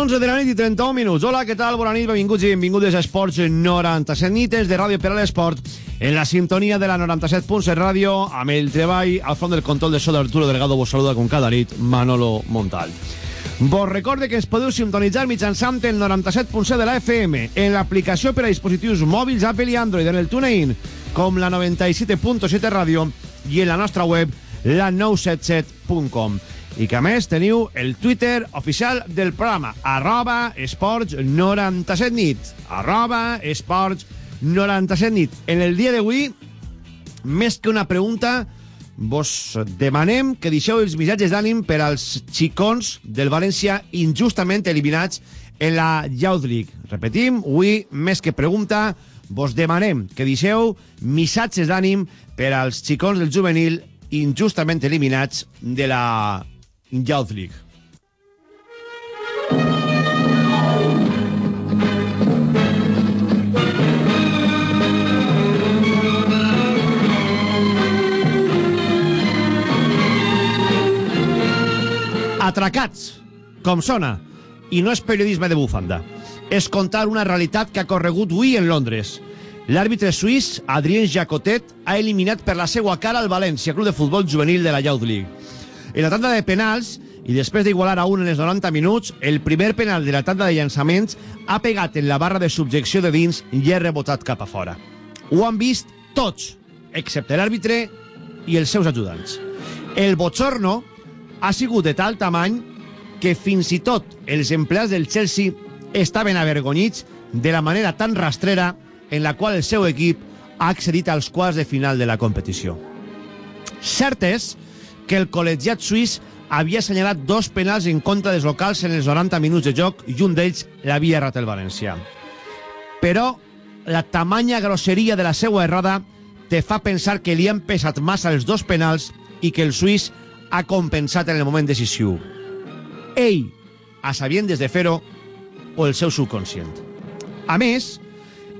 11 de la nit i 31 minuts. Hola, què tal? Bona nit, benvinguts i benvingudes a Esports 97 nites de Ràdio per a l'Esport en la sintonia de la 97.7 Ràdio amb el treball al front del control de so d'Arturo Delgado vos saluda com cada nit Manolo Montal. Vos recorde que ens podeu sintonitzar mitjançant el 97.7 de la FM en l'aplicació per a dispositius mòbils Apple i Android en el TuneIn com la 97.7 Ràdio i en la nostra web la 977.com i que a més teniu el Twitter oficial del programa arroba esports 97 nit arroba esports 97 nit en el dia d'avui més que una pregunta vos demanem que deixeu els missatges d'ànim per als xicons del València injustament eliminats en la Youth League. Repetim, avui, més que pregunta, vos demanem que deixeu missatges d'ànim per als xicons del juvenil injustament eliminats de la League. Atracats, com sona, i no és periodisme de bufanda. És contar una realitat que ha corregut avui en Londres. L'àrbitre suís, Adrien Jacotet, ha eliminat per la seva cara el València, club de futbol juvenil de la Youth League. En la tanda de penals, i després d'igualar a un en els 90 minuts, el primer penal de la tanda de llançaments ha pegat en la barra de subjecció de dins i ha rebotat cap a fora. Ho han vist tots, excepte l'àrbitre i els seus ajudants. El bochorno ha sigut de tal tamany que fins i tot els empleats del Chelsea estaven avergonyits de la manera tan rastrera en la qual el seu equip ha accedit als quarts de final de la competició. Cert és el col·legiat suís havia assenyalat dos penals en contra dels locals en els 90 minuts de joc i un d'ells l'havia errat el valencià. Però la tamanya grosseria de la seva errada te fa pensar que li han pesat massa els dos penals i que el suís ha compensat en el moment decisiu. Ell, a sabiendes de fer-ho, o el seu subconscient. A més,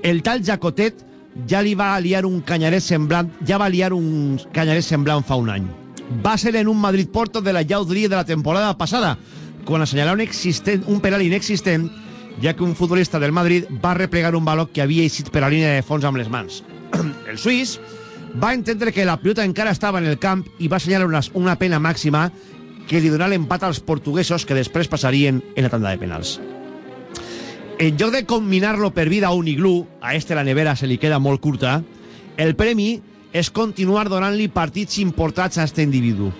el tal Jacotet ja li va liar un canyaret semblant, ja va liar un canyaret semblant fa un any. Va ser en un Madrid-Porto de la League de la temporada passada, quan assenyalar un, un penal inexistent, ja que un futbolista del Madrid va replegar un valor que havia eixit per la línia de fons amb les mans. el suís va entendre que la pilota encara estava en el camp i va assenyalar una, una pena màxima que li donà l'empat als portuguesos que després passarien en la tanda de penals. En lloc de combinar-lo per vida a un iglú, a este la nevera se li queda molt curta, el premi és continuar donant-li partits importats a este individu,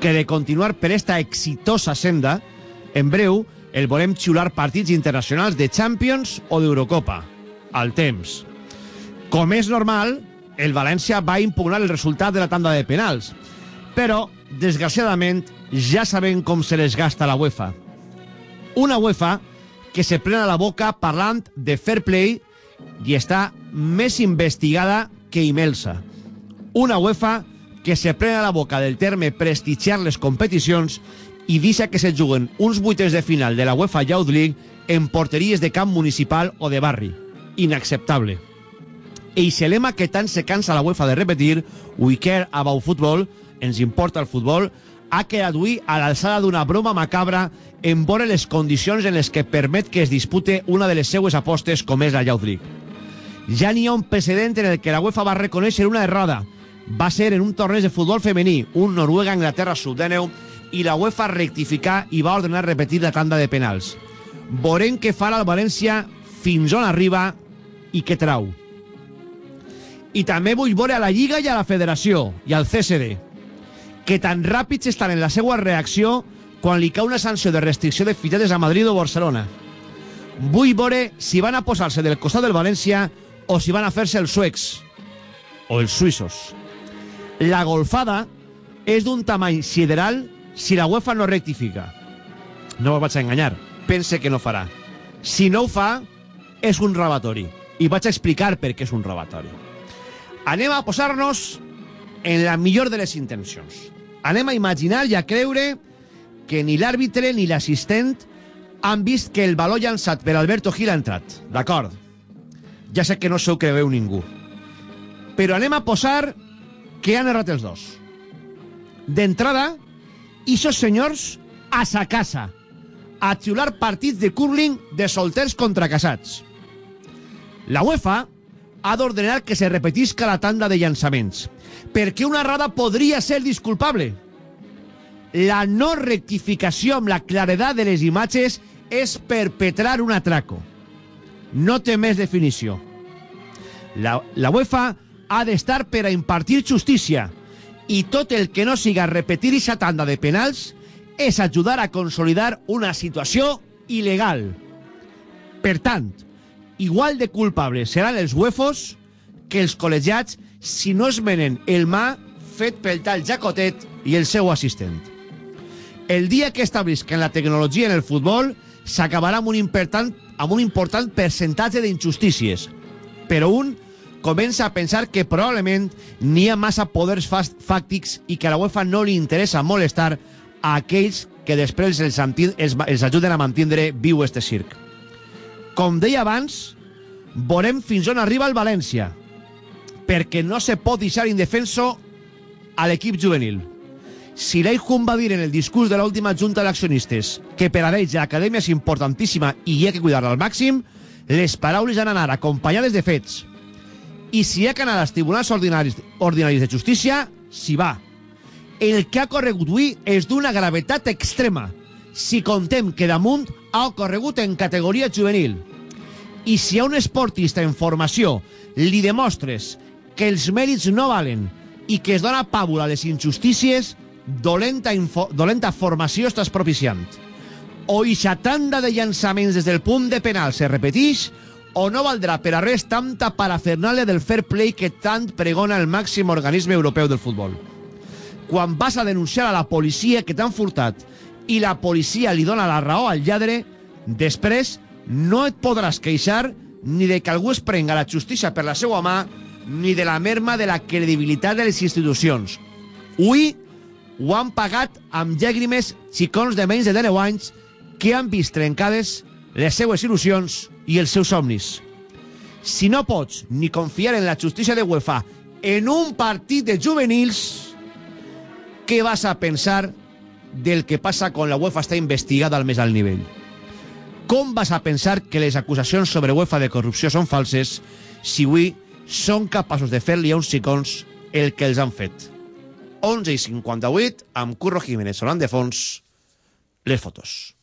que de continuar per esta exitosa senda, en breu el volem xiular partits internacionals de Champions o d'Eurocopa, al temps. Com és normal, el València va impugnar el resultat de la tanda de penals, però, desgraciadament, ja sabem com se les gasta la UEFA. Una UEFA que se plena la boca parlant de fair play i està més investigada que Imelsa. Una UEFA que se plena la boca del terme prestigiar les competicions i deixa que se juguen uns vuitens de final de la UEFA Youth League en porteries de camp municipal o de barri. Inacceptable. Eixe lema que tant se cansa la UEFA de repetir, we care about football, ens importa el futbol, ha quedat avui a l'alçada d'una broma macabra en vore les condicions en les que permet que es dispute una de les seues apostes com és la Youth League. Ja n'hi ha un precedent en el que la UEFA va reconèixer una errada. Va ser en un torneig de futbol femení, un Noruega-Anglaterra sub-19, i la UEFA rectificar i va ordenar repetir la tanda de penals. Veurem què farà el València fins on arriba i què trau. I també vull veure a la Lliga i a la Federació i al CSD que tan ràpids estan en la seva reacció quan li cau una sanció de restricció de fitxatges a Madrid o Barcelona. Vull veure si van a posar-se del costat del València o si van a fer-se els suecs o els suïssos. La golfada és d'un tamany sideral Si la UEFA no rectifica, no us vaig a enganyar, pense que no farà. Si no ho fa, és un robatori. I vaig a explicar per què és un robatori. Anem a posar-nos en la millor de les intencions. Anem a imaginar i a creure que ni l'àrbitre ni l'assistent han vist que el baló llançat per Alberto Gil ha entrat. D'acord. Ja sé que no se ho creveu ningú. Però anem a posar que han errat els dos. D'entrada, ixos senyors a sa casa a xiular partits de curling de solters contra casats. La UEFA ha d'ordenar que se repetisca la tanda de llançaments, perquè una errada podria ser disculpable. La no rectificació amb la claredat de les imatges és perpetrar un atraco. No té més definició. La, la UEFA ha d'estar per a impartir justícia i tot el que no siga repetir aquesta tanda de penals és ajudar a consolidar una situació il·legal. Per tant, igual de culpables seran els UEFOs que els col·legiats si no es menen el mà fet pel tal Jacotet i el seu assistent. El dia que establisquen la tecnologia en el futbol s'acabarà amb, un important, amb un important percentatge d'injustícies, però un comença a pensar que probablement n'hi ha massa poders fàctics i que a la UEFA no li interessa molestar a aquells que després els, els, els ajuden a mantindre viu este circ. Com deia abans, veurem fins on arriba el València, perquè no se pot deixar indefenso a l'equip juvenil. Si l'Eichhum va dir en el discurs de l'última junta d'accionistes que per a ells l'acadèmia és importantíssima i hi ha que cuidar-la al màxim, les paraules han d'anar acompanyades de fets. I si hi ha que anar als tribunals ordinaris, ordinaris de justícia, s'hi va el que ha corregut avui és d'una gravetat extrema, si contem que damunt ha ocorregut en categoria juvenil. I si a un esportista en formació li demostres que els mèrits no valen i que es dona pàbula a les injustícies, dolenta, dolenta formació estàs propiciant. O ixa tanda de llançaments des del punt de penal se repeteix, o no valdrà per a res tanta parafernàlia del fair play que tant pregona el màxim organisme europeu del futbol quan vas a denunciar a la policia que t'han furtat i la policia li dona la raó al lladre, després no et podràs queixar ni de que algú es prenga la justícia per la seva mà ni de la merma de la credibilitat de les institucions. Ui, ho han pagat amb llàgrimes xicons de menys de 10 anys que han vist trencades les seues il·lusions i els seus somnis. Si no pots ni confiar en la justícia de UEFA en un partit de juvenils què vas a pensar del que passa quan la UEFA està investigada al més alt nivell? Com vas a pensar que les acusacions sobre UEFA de corrupció són falses si avui són capaços de fer-li a uns xicons el que els han fet? 11 i 58, amb Curro Jiménez sonant de fons, les fotos.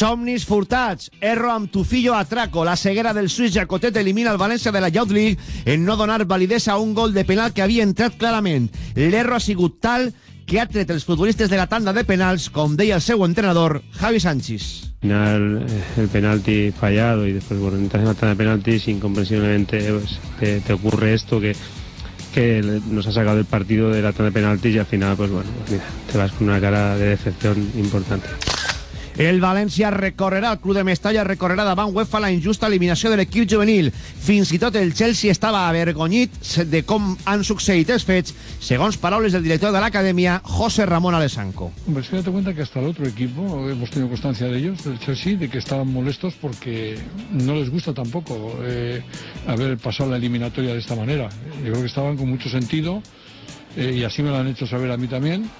Somnis furtats, erro amb Tufillo Atraco, la ceguera del suïs Jacotet elimina el València de la Youth League en no donar validesa a un gol de penal que havia entrat clarament. L'erro ha sigut tal que ha tret els futbolistes de la tanda de penals, com deia el seu entrenador, Javi Sánchez. Al final, eh, el penalti fallado y después, bueno, entras en la tanda de penaltis, incomprensiblemente pues, te, te ocurre esto que que nos ha sacado el partido de la tanda de penaltis y al final, pues bueno, pues mira, te vas con una cara de decepción importante. El València recorrerà, el club de Mestalla recorrerà davant UEFA la injusta eliminació de l'equip juvenil. Fins i tot el Chelsea estava avergonyit de com han succeït els fets, segons paraules del director de l'acadèmia, José Ramón Alessanco. Hombre, es que date cuenta que hasta el otro equipo, hemos tenido constancia de ellos, del Chelsea, de que estaban molestos porque no les gusta tampoco eh, haber pasado la eliminatoria de esta manera. Yo creo que estaban con mucho sentido eh, y así me lo han hecho saber a mí también.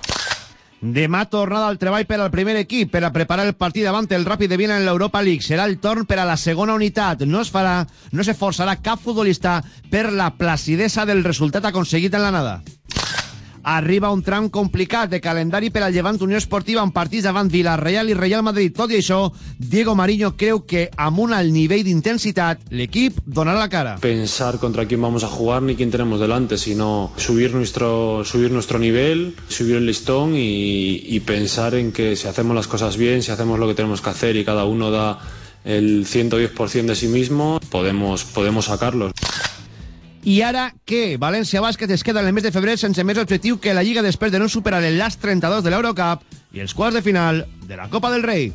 Demà tornada al treball per al primer equip per a preparar el partit davant el Ràpid de Viena en l'Europa League. Serà el torn per a la segona unitat. No es farà, no se forçarà cap futbolista per la placidesa del resultat aconseguit en la nada. Arriba un tram complicat de calendari per al Llevant Unió Esportiva amb partits davant Villarreal i Real Madrid. Tot i això, Diego Mariño creu que amb un alt nivell d'intensitat l'equip donarà la cara. Pensar contra quién vamos a jugar ni quién tenemos delante, sino subir nuestro, subir nuestro nivel, subir el listón y, y pensar en que si hacemos las cosas bien, si hacemos lo que tenemos que hacer y cada uno da el 110% de sí mismo, podemos, podemos sacarlos. I ara què? València Bàsquet es queda en el mes de febrer sense més objectiu que la Lliga després de no superar el last 32 de l'Eurocup i els quarts de final de la Copa del Rei.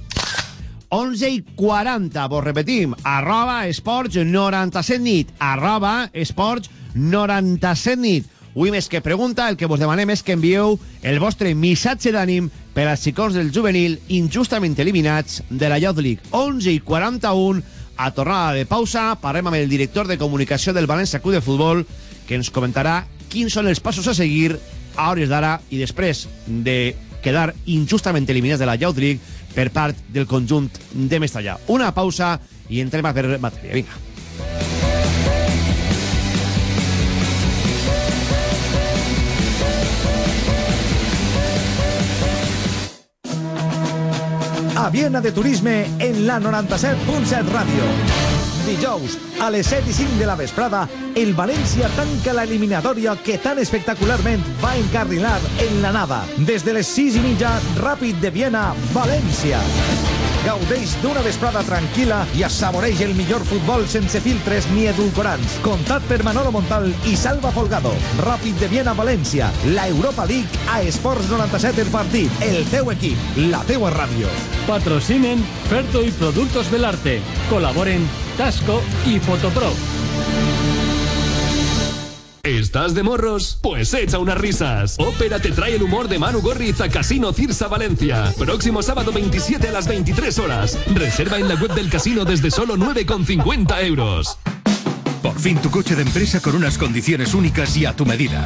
11 i 40, vos repetim, arroba esports 97 nit, arroba esports 97 nit. Avui més que pregunta, el que vos demanem és que envieu el vostre missatge d'ànim per als xicons del juvenil injustament eliminats de la Youth League. 11 i 41, a tornada de pausa, parlem amb el director de comunicació del València Club de Futbol, que ens comentarà quins són els passos a seguir a hores d'ara i després de quedar injustament eliminats de la Youth League per part del conjunt de Mestallà. Una pausa i entrem a per matèria. Vinga. Viena de Turisme en la 97.7 Ràdio. Dijous, a les 7 i 5 de la vesprada, el València tanca la eliminatòria que tan espectacularment va encarrilar en la nada. Des de les 6 i mitja, Ràpid de Viena, València. Gaudeix d'una vesprada tranquil·la i assaboreix el millor futbol sense filtres ni edulcorants. Contat per Manolo Montal i Salva Folgado. Ràpid de Viena, València. La Europa League a Esports 97 el partit. El teu equip, la teua ràdio. Patrocinen Ferto y Productos del Arte. Colaboren Tasco y Fotopro. ¿Estás de morros? Pues echa unas risas. Ópera te trae el humor de Manu Gorriz a Casino Cirsa Valencia. Próximo sábado 27 a las 23 horas. Reserva en la web del casino desde solo 9,50 euros. Por fin tu coche de empresa con unas condiciones únicas y a tu medida.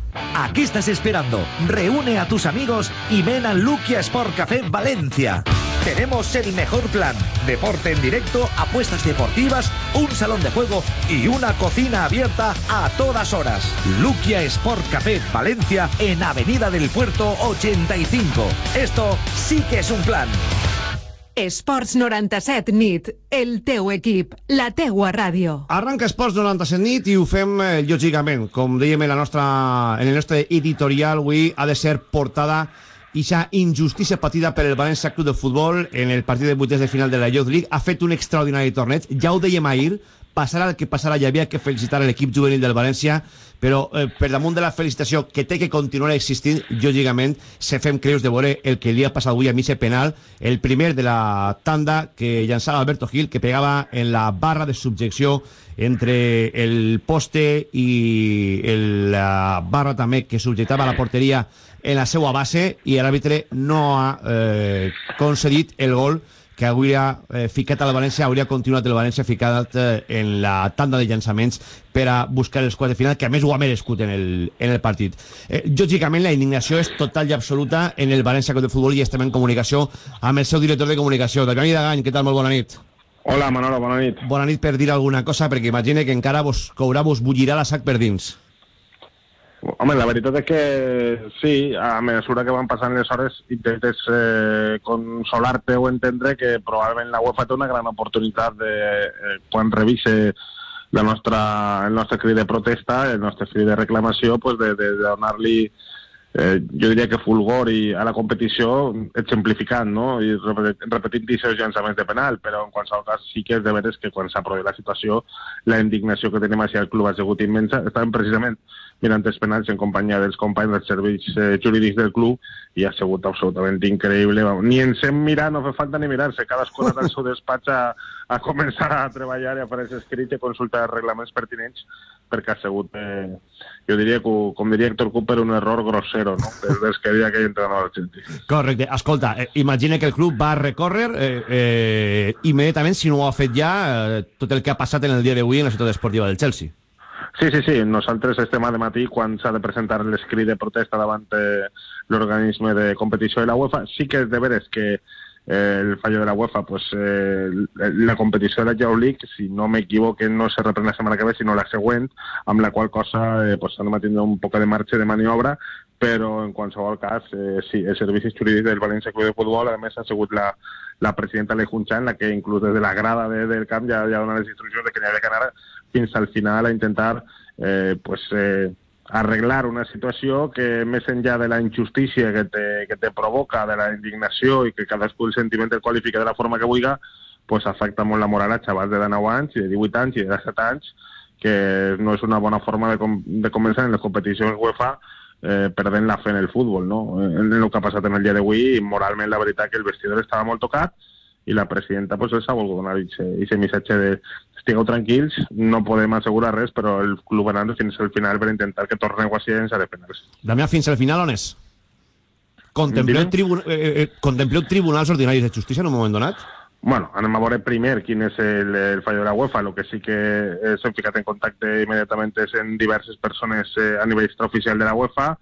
¿A qué estás esperando? Reúne a tus amigos y ven al Luquia Sport Café Valencia. Tenemos el mejor plan. Deporte en directo, apuestas deportivas, un salón de juego y una cocina abierta a todas horas. Luquia Sport Café Valencia en Avenida del Puerto 85. Esto sí que es un plan. Esports 97 nit, el teu equip, la teua ràdio. Arranca Esports 97 nit i ho fem eh, lògicament. Com dèiem en, la nostra, en el nostre editorial, avui ha de ser portada ixa injustícia patida per el València Club de Futbol en el partit de vuitens de final de la Youth League. Ha fet un extraordinari torneig, ja ho dèiem ahir, passarà el que passarà, hi havia que felicitar l'equip juvenil del València, però eh, per damunt de la felicitació que té que continuar existint, lògicament, se fem creus de veure el que li ha passat avui a Mise Penal, el primer de la tanda que llançava Alberto Gil, que pegava en la barra de subjecció entre el poste i el, la barra també que subjectava la porteria en la seva base i l'àrbitre no ha eh, concedit el gol que hauria eh, ficat al València, hauria continuat el València ficat eh, en la tanda de llançaments per a buscar els quarts de final, que a més ho ha merescut en el, en el partit. Eh, lògicament, la indignació és total i absoluta en el València Club de Futbol i estem en comunicació amb el seu director de comunicació. Damià Dagany, què tal? Molt bona nit. Hola, Manolo, bona nit. Bona nit per dir alguna cosa, perquè imagine que encara vos courà, vos bullirà la sac per dins. Home, la veritat és que sí, a mesura que van passant les hores intentes eh, consolar-te o entendre que probablement la UEFA té una gran oportunitat de, eh, quan revise la nostra, el nostre crit de protesta, el nostre crit de reclamació, pues de, de, de donar-li eh, jo diria que fulgor i a la competició exemplificant, no? I repetint, aquests llançaments de penal, però en qualsevol cas sí que és de veres que quan s'aprovi la situació la indignació que tenim hacia el club ha sigut immensa. Estàvem precisament mirant els penals en companyia dels companys dels serveis eh, jurídics del club i ha sigut absolutament increïble. Ni ens hem mirat, no fa falta ni mirar-se. Cadascú al seu despatx a, a començar a treballar i a fer els escrits i consultar els reglaments pertinents perquè ha sigut, eh, jo diria, que, com diria Héctor Cooper, un error grossero, no? Des, des que havia aquell entrenador argentí. Correcte. Escolta, eh, imagina que el club va recórrer eh, eh, immediatament, si no ho ha fet ja, eh, tot el que ha passat en el dia d'avui en la ciutat esportiva del Chelsea. Sí, sí, sí. Nosaltres estem a matí quan s'ha de presentar l'escrit de protesta davant eh, l'organisme de competició de la UEFA. Sí que és de veres que el fallo de la UEFA, pues eh, la competició de la Euro League, si no m'equivoque, no se reprèn la setmana que ve, sinó la següent, amb la qual cosa eh, pues, s'han de tindre un poc de marxa de maniobra, però en qualsevol cas, eh, sí, els servicis jurídics del València Club de Futbol, a més ha sigut la, la presidenta Lei Junchan, la que inclús des de la grada de, del camp ja, ja dona les instruccions de que n'hi ha que anar fins al final a intentar eh, pues, eh, arreglar una situació que més enllà de la injustícia que te, que te provoca, de la indignació i que cadascú el sentiment el qualifica de la forma que vulgui, pues afecta molt la moral a xavals de 19 anys de 18 anys i de 17 anys, que no és una bona forma de, com, de començar en les competicions UEFA eh, perdent la fe en el futbol, no? En el que ha passat en el dia d'avui, moralment la veritat que el vestidor estava molt tocat i la presidenta pues, els ha volgut donar aquest missatge de estigueu tranquils, no podem assegurar res, però el club anant fins al final per intentar que torneu a ser en de penals. Damià, fins al final on és? Contempleu, tribun eh, eh, contempleu tribunals ordinaris de justícia en un moment donat? Bueno, anem a veure primer quin és el, el fallo de la UEFA. El que sí que eh, s'hem ficat en contacte immediatament és en diverses persones eh, a nivell extraoficial de la UEFA.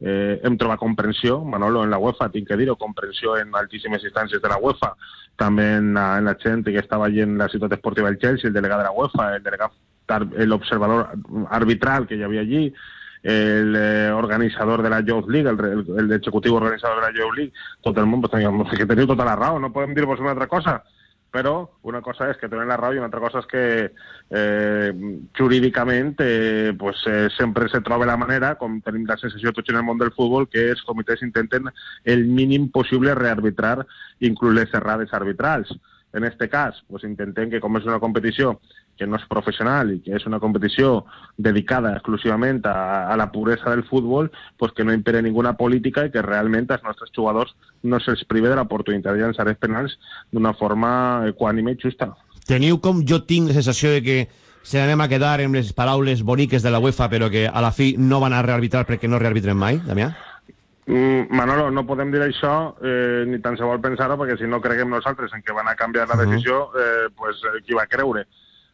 Eh, hem trobat comprensió, Manolo, en la UEFA, tinc que dir-ho, comprensió en altíssimes instàncies de la UEFA, també en la, en la gent que estava allí en la ciutat esportiva del Chelsea, el delegat de la UEFA, el delegat, l'observador arbitral que hi havia allí, el eh, organitzador de la Youth League, el executiu organitzador de la Youth League, tot el món, pues, que teniu tota la raó, no podem dir-vos una altra cosa però una cosa és que tenen la raó i una altra cosa és que eh, jurídicament eh, pues, eh, sempre se troba la manera, com tenim la sensació tots en el món del futbol, que els comitès intenten el mínim possible rearbitrar inclús les errades arbitrals. En este cas, pues, intentem que com és una competició que no és professional i que és una competició dedicada exclusivament a, a la puresa del futbol, pues que no impere ninguna política i que realment els nostres jugadors no se'ls prive de l'oportunitat de llançar els penals d'una forma equànime i justa. Teniu com jo tinc la sensació de que se n'anem a quedar amb les paraules boniques de la UEFA però que a la fi no van a rearbitrar perquè no rearbitren mai, Damià? Mm, Manolo, no podem dir això eh, ni tan se vol pensar-ho perquè si no creguem nosaltres en que van a canviar la decisió, eh, pues, eh, qui va creure?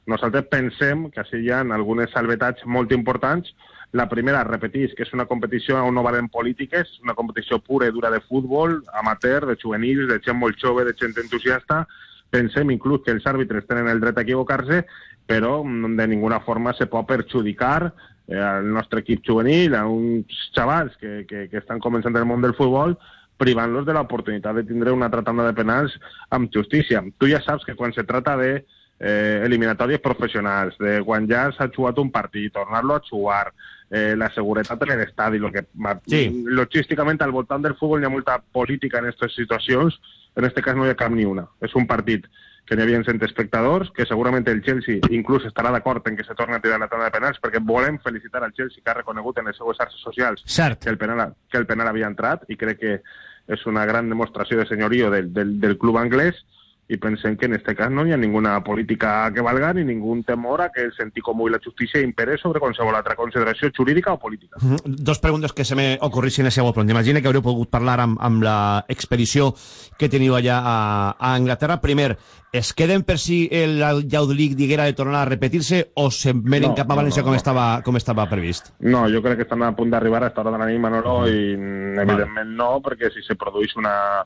Nosaltres pensem que així hi ha algunes salvetats molt importants. La primera, repetís, que és una competició on no valen polítiques, una competició pura i dura de futbol, amateur, de juvenils, de gent molt jove, de gent entusiasta. Pensem inclús que els àrbitres tenen el dret a equivocar-se, però de ninguna forma se pot perjudicar eh, al nostre equip juvenil, a uns xavals que, que, que estan començant el món del futbol, privant-los de l'oportunitat de tindre una altra tanda de penals amb justícia. Tu ja saps que quan se trata de eh, eliminatòries professionals, de quan ja s'ha jugat un partit, tornar-lo a jugar, eh, la seguretat en l'estadi, lo que sí. logísticament al voltant del futbol hi ha molta política en aquestes situacions, en aquest cas no hi ha cap ni una. És un partit que n'hi havia 100 espectadors, que segurament el Chelsea inclús estarà d'acord en que se torni a tirar la tanda de penals, perquè volem felicitar al Chelsea que ha reconegut en les seues xarxes socials Cert. que el, penal, que el penal havia entrat, i crec que és una gran demostració de senyorio del, del, del club anglès, i pensem que en este cas no hi ha ninguna política que valga ni ningú temor a que el sentit comú i la justícia impere sobre qualsevol altra consideració jurídica o política. Mm -hmm. Dos preguntes que se me ocorrissin a seu pronto. Imagina que haureu pogut parlar amb, amb la expedició que teniu allà a, a Anglaterra. Primer, es queden per si el League diguera de tornar a repetir-se o se venen no, cap a València no, no, com, no. Estava, com estava previst? No, jo crec que estan a punt d'arribar a esta hora de la nit, Manolo, mm -hmm. i evidentment vale. no, perquè si se produeix una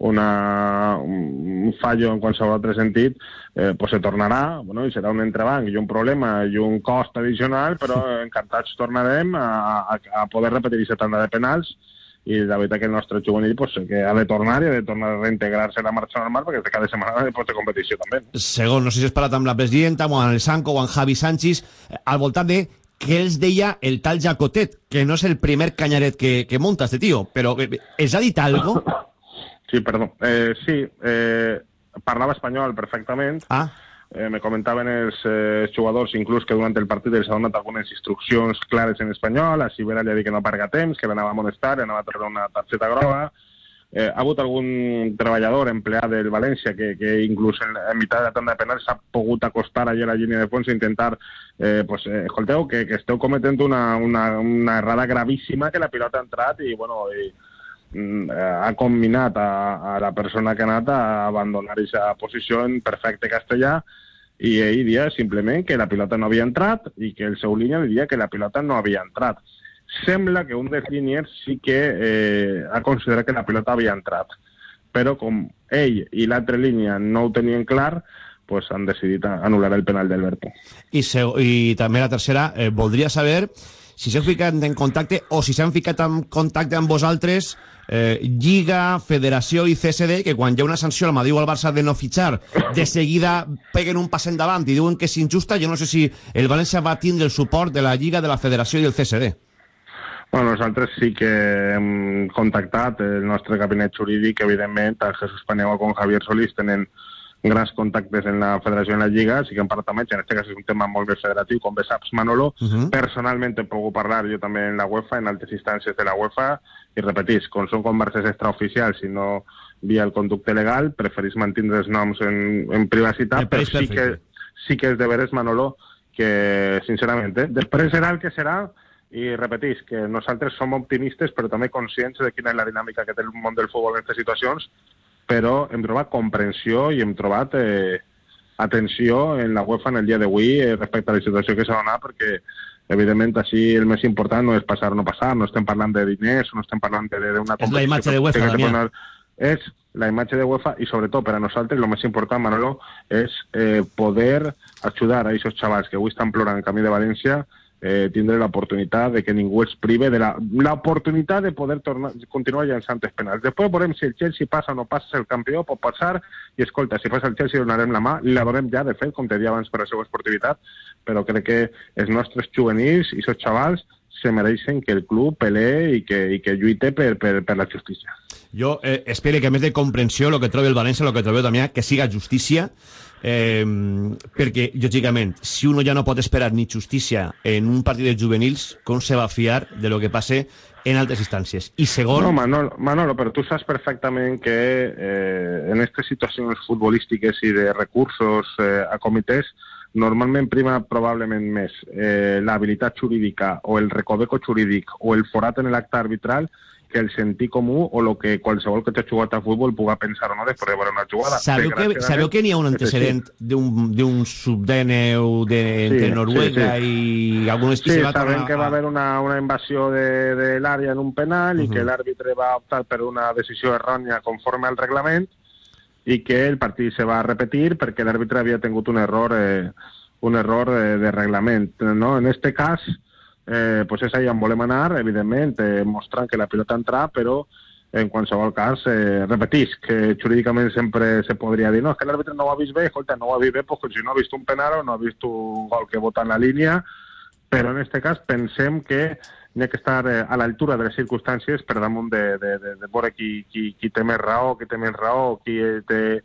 una, un fallo en qualsevol altre sentit, eh, pues se tornarà, bueno, i serà un entrebanc i un problema i un cost addicional, però encantats tornarem a, a, a poder repetir aquesta tanda de penals i la veritat que el nostre juvenil pues, que ha de tornar i ha de tornar a reintegrar-se a la marxa normal perquè cada setmana hi pot de competició també. Segon, no sé si has parlat amb la presidenta, o amb el Sanco o amb Javi Sánchez, al voltant de què els deia el tal Jacotet, que no és el primer canyaret que, que munta este tio, però eh, els ha dit algo Sí, perdó. Eh, sí, eh, parlava espanyol perfectament. Ah. eh, me comentaven els eh, jugadors inclús que durant el partit els ha donat algunes instruccions clares en espanyol, a Sibera li ha dit que no perga temps, que l'anava a molestar, li anava a treure una targeta groga, eh, ha hagut algun treballador empleat del València que, que inclús en, en mitjà de la tanda de penal s'ha pogut acostar allà a la línia de fons i intentar, eh, pues, eh, escolteu, que, que esteu cometent una, una, una errada gravíssima que la pilota ha entrat i, bueno, i, eh, ha combinat a, a la persona que ha anat a abandonar aquesta posició en perfecte castellà i ell dia simplement que la pilota no havia entrat i que el seu línia diria que la pilota no havia entrat. Sembla que un dels líniers sí que eh, ha considerat que la pilota havia entrat, però com ell i l'altra línia no ho tenien clar, pues han decidit anul·lar el penal d'Alberto. I, I també la tercera, eh, voldria saber si s'han ficat en contacte o si s'han ficat en contacte amb vosaltres eh, Lliga, Federació i CSD, que quan hi ha una sanció al Madrid o al Barça de no fitxar, de seguida peguen un pas endavant i diuen que és injusta, jo no sé si el València va tindre el suport de la Lliga, de la Federació i del CSD. Bueno, nosaltres sí que hem contactat el nostre gabinet jurídic, evidentment, tant Jesús Paneu com Javier Solís tenen grans contactes en la Federació i en la Lliga, sí que en parlat amb ells, en aquest cas és un tema molt més federatiu, com bé saps, Manolo. Uh -huh. Personalment he pogut parlar jo també en la UEFA, en altres instàncies de la UEFA, i repetís, com són converses extraoficials i no via el conducte legal, preferís mantindre els noms en, en privacitat, però sí que, sí que és de veres, Manolo, que, sincerament, eh? després serà el que serà, i repetís que nosaltres som optimistes però també conscients de quina és la dinàmica que té el món del futbol en aquestes situacions però hem trobat comprensió i hem trobat eh, atenció en la UEFA en el dia d'avui eh, respecte a la situació que s'ha donat perquè evidentment així el més important no és passar o no passar, no estem parlant de diners, no estem parlant d'una... És la imatge de UEFA, Damià. És la imatge de UEFA i sobretot per a nosaltres el més important, Manolo, és eh, poder ajudar a aquests xavals que avui estan plorant en camí de València eh, tindre l'oportunitat de que ningú es prive de l'oportunitat de poder tornar, continuar llançant els penals. Després veurem si el Chelsea passa o no passa, el campió pot passar, i escolta, si passa el Chelsea donarem la mà, la donem ja, de fet, com te dia abans per la seva esportivitat, però crec que els nostres juvenils i els xavals se mereixen que el club pelee i que, i que lluite per, per, per la justícia. Jo eh, espero que, a més de comprensió, el que trobi el València, el que trobi Damià, que siga justícia, eh, perquè, lògicament, si uno ja no pot esperar ni justícia en un partit de juvenils, com se va fiar de lo que passe en altres instàncies? I segon... No, Manolo, Manolo però tu saps perfectament que eh, en aquestes situacions futbolístiques i de recursos eh, a comitès normalment prima probablement més eh, l'habilitat jurídica o el recoveco jurídic o el forat en l'acte arbitral que el sentit comú o el que qualsevol que t'ha jugat a futbol puga pensar o no després de veure una jugada. Sabeu que, sabeu que n'hi ha un antecedent d'un subdèneu de, sí, de Noruega sí, sí. i algunes... Sí, sabem que va haver una, una invasió de, de l'àrea en un penal uh -huh. i que l'àrbitre va optar per una decisió errònia conforme al reglament i que el partit se va repetir perquè l'àrbitre havia tingut un error eh, un error de, de reglament. No? En este cas, eh, pues és allà on volem anar, evidentment, eh, mostrant que la pilota entra, però en qualsevol cas, eh, repetís que jurídicament sempre se podria dir no, és que l'àrbitre no ho ha vist bé, escolta, no ho ha vist bé, pues, si no ha vist un penal o no ha vist un gol que vota en la línia, però en aquest cas pensem que n'hi ha que estar eh, a l'altura de les circumstàncies per damunt de, de, de, de veure qui, qui, qui té més raó, qui té més raó, qui té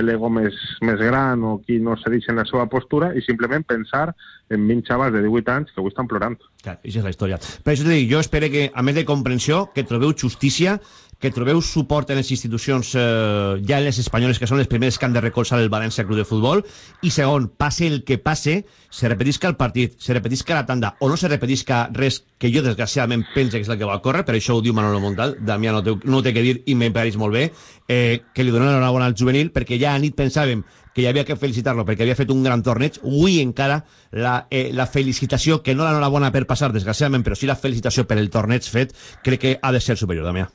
l'ego més, més gran o qui no se deixa en la seva postura i simplement pensar en 20 xavals de 18 anys que avui estan plorant. Clar, és la història. Per això t'he dit, jo espero que, a més de comprensió, que trobeu justícia, que trobeu suport en les institucions eh, ja en les espanyoles, que són les primeres que han de recolzar el València Club de Futbol, i segon, passe el que passe, se repetisca el partit, se repetisca la tanda, o no se repetisca res que jo desgraciadament pense que és el que va córrer, per això ho diu Manolo Montal, Damià no té, no té que dir i me pareix molt bé, eh, que li donen l'enhorabona al juvenil, perquè ja a nit pensàvem que hi havia que felicitar-lo perquè havia fet un gran torneig, avui encara la, eh, la felicitació, que no l'enhorabona per passar, desgraciadament, però sí la felicitació per el torneig fet, crec que ha de ser superior, Damià.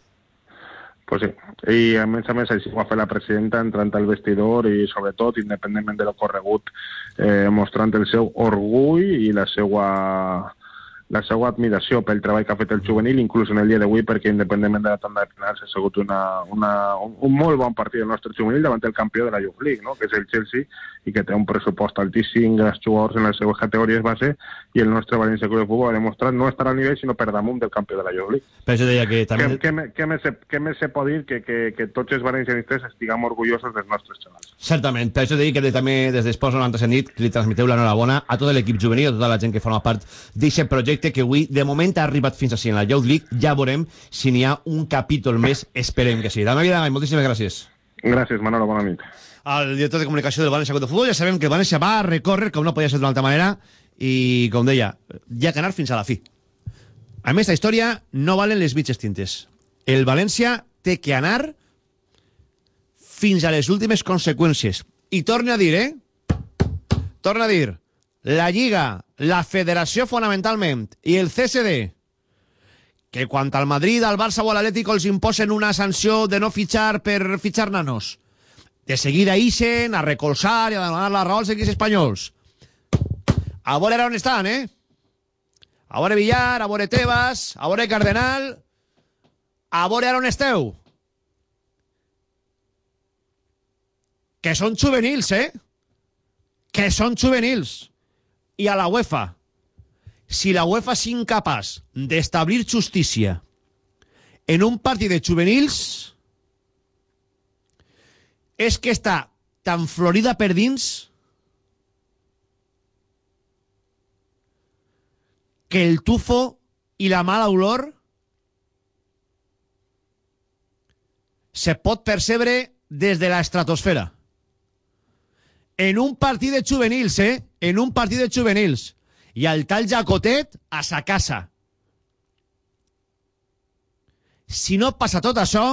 Pues sí, i a més a més així ho ha fet la presidenta entrant al vestidor i sobretot, independentment de lo corregut, eh, mostrant el seu orgull i la seva la seva admiració pel treball que ha fet el juvenil, inclús en el dia d'avui, perquè independentment de la tanda de penals ha sigut una, una, un, un molt bon partit del nostre juvenil davant el campió de la Youth League, no? que és el Chelsea, i que té un pressupost altíssim dels jugadors en les seues categories base, i el nostre València Club de Futbol ha demostrat no estar al nivell, sinó per damunt del campió de la Youth League. Per això deia que també... Què, què, me- què, més, se- què més se pot dir que, que, que tots els valencianistes estiguem orgullosos dels nostres xavals? Certament, per això deia que també des d'Esports 97 nit li transmeteu l'enhorabona a tot l'equip juvenil, a tota la gent que forma part d'aquest projecte que avui de moment ha arribat fins així en la Youth League, ja veurem si n'hi ha un capítol més, esperem que sí. Dame vida, moltíssimes gràcies. Gràcies, Manolo, bona nit. Al director de comunicació del València Club de Futbol, ja sabem que el València va a recórrer, com no podia ser d'una altra manera, i, com deia, ja que anar fins a la fi. A més, la història no valen les mitges tintes. El València té que anar fins a les últimes conseqüències. I torna a dir, eh? Torna a dir, la Lliga, la Federació fonamentalment i el CSD, que quan al Madrid, al Barça o a l'Atlético els imposen una sanció de no fitxar per fitxar nanos, de seguida ixen a recolzar i a donar la raó als equips espanyols. A veure on estan, eh? A veure Villar, a veure Tebas, a veure Cardenal, a veure on esteu. Que són juvenils, eh? Que són juvenils. I a la UEFA, si la UEFA és incapaç d'establir justícia en un partit de juvenils, és que està tan florida per dins que el tufo i la mala olor se pot percebre des de la estratosfera. En un partit de juvenils, eh? En un partit de juvenils. I al tal Jacotet a sa casa. Si no passa tot això,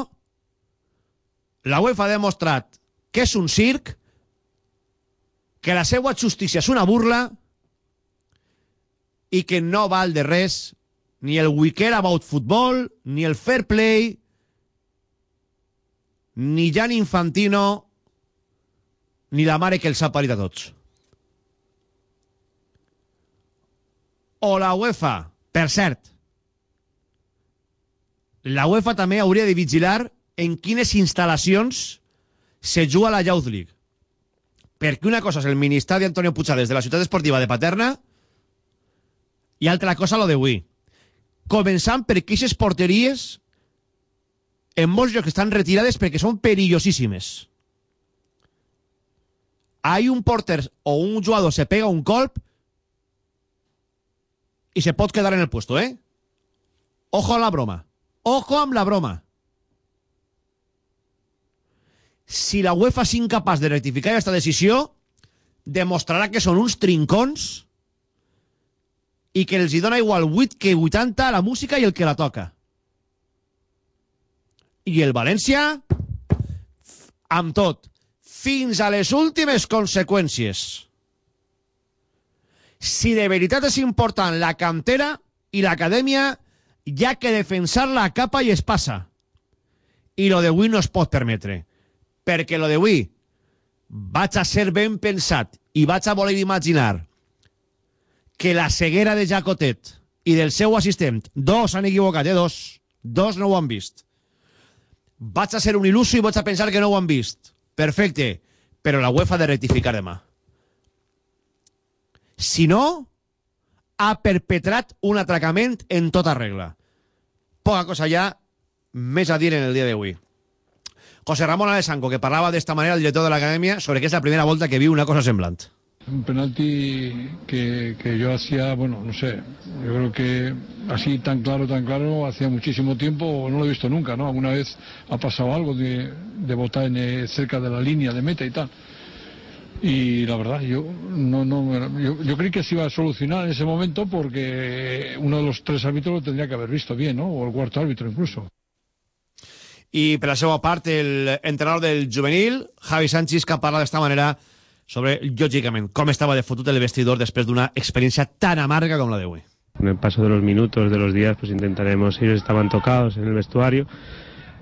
la UEFA ha demostrat que és un circ, que la seva justícia és una burla i que no val de res ni el we care about football, ni el fair play, ni Jan Infantino, ni la mare que els ha parit a tots. O la UEFA, per cert, la UEFA també hauria de vigilar en quines instal·lacions se juga la Youth League. Perquè una cosa és el ministeri d'Antonio Puigades de la ciutat esportiva de Paterna i altra cosa lo d'avui. Començant per aquestes porteries en molts llocs estan retirades perquè són perillosíssimes. Hay un porter o un jugador se pega un colp y se pot quedar en el puesto, ¿eh? Ojo a la broma. Ojo amb la broma. Si la UEFA és incapaç de rectificar aquesta decisió, demostrarà que són uns trincons i que els hi dona igual 8 que 80 la música i el que la toca. I el València, amb tot, fins a les últimes conseqüències. Si de veritat és important la cantera i l'acadèmia, ha que defensar-la capa i espasa. I lo d'avui no es pot permetre. Perquè lo d'avui vaig a ser ben pensat i vaig a voler imaginar que la ceguera de Jacotet i del seu assistent, dos s'han equivocat, eh, dos, dos no ho han vist. Vaig a ser un il·luso i vaig a pensar que no ho han vist. Perfecte, però la UEFA ha de rectificar demà. Si no, ha perpetrat un atracament en tota regla. Poca cosa ja més a dir en el dia d'avui. José Ramón Alessanco, que parlava d'esta manera el director de l'acadèmia sobre que és la primera volta que viu una cosa semblant. Un penalti que, que yo hacía, bueno, no sé, yo creo que así tan claro, tan claro, hacía muchísimo tiempo, no lo he visto nunca, ¿no? Alguna vez ha pasado algo de, de botar en, eh, cerca de la línea de meta y tal. Y la verdad, yo no, no, yo, yo creí que se iba a solucionar en ese momento porque uno de los tres árbitros lo tendría que haber visto bien, ¿no? O el cuarto árbitro incluso. I per la seva part, el entrenador del juvenil, Javi Sánchez, que parla d'esta manera sobre, lògicament, com estava de fotut el vestidor després d'una experiència tan amarga com la d'avui. Con el paso de los minutos, de los días, pues intentaremos, ellos estaban tocados en el vestuario,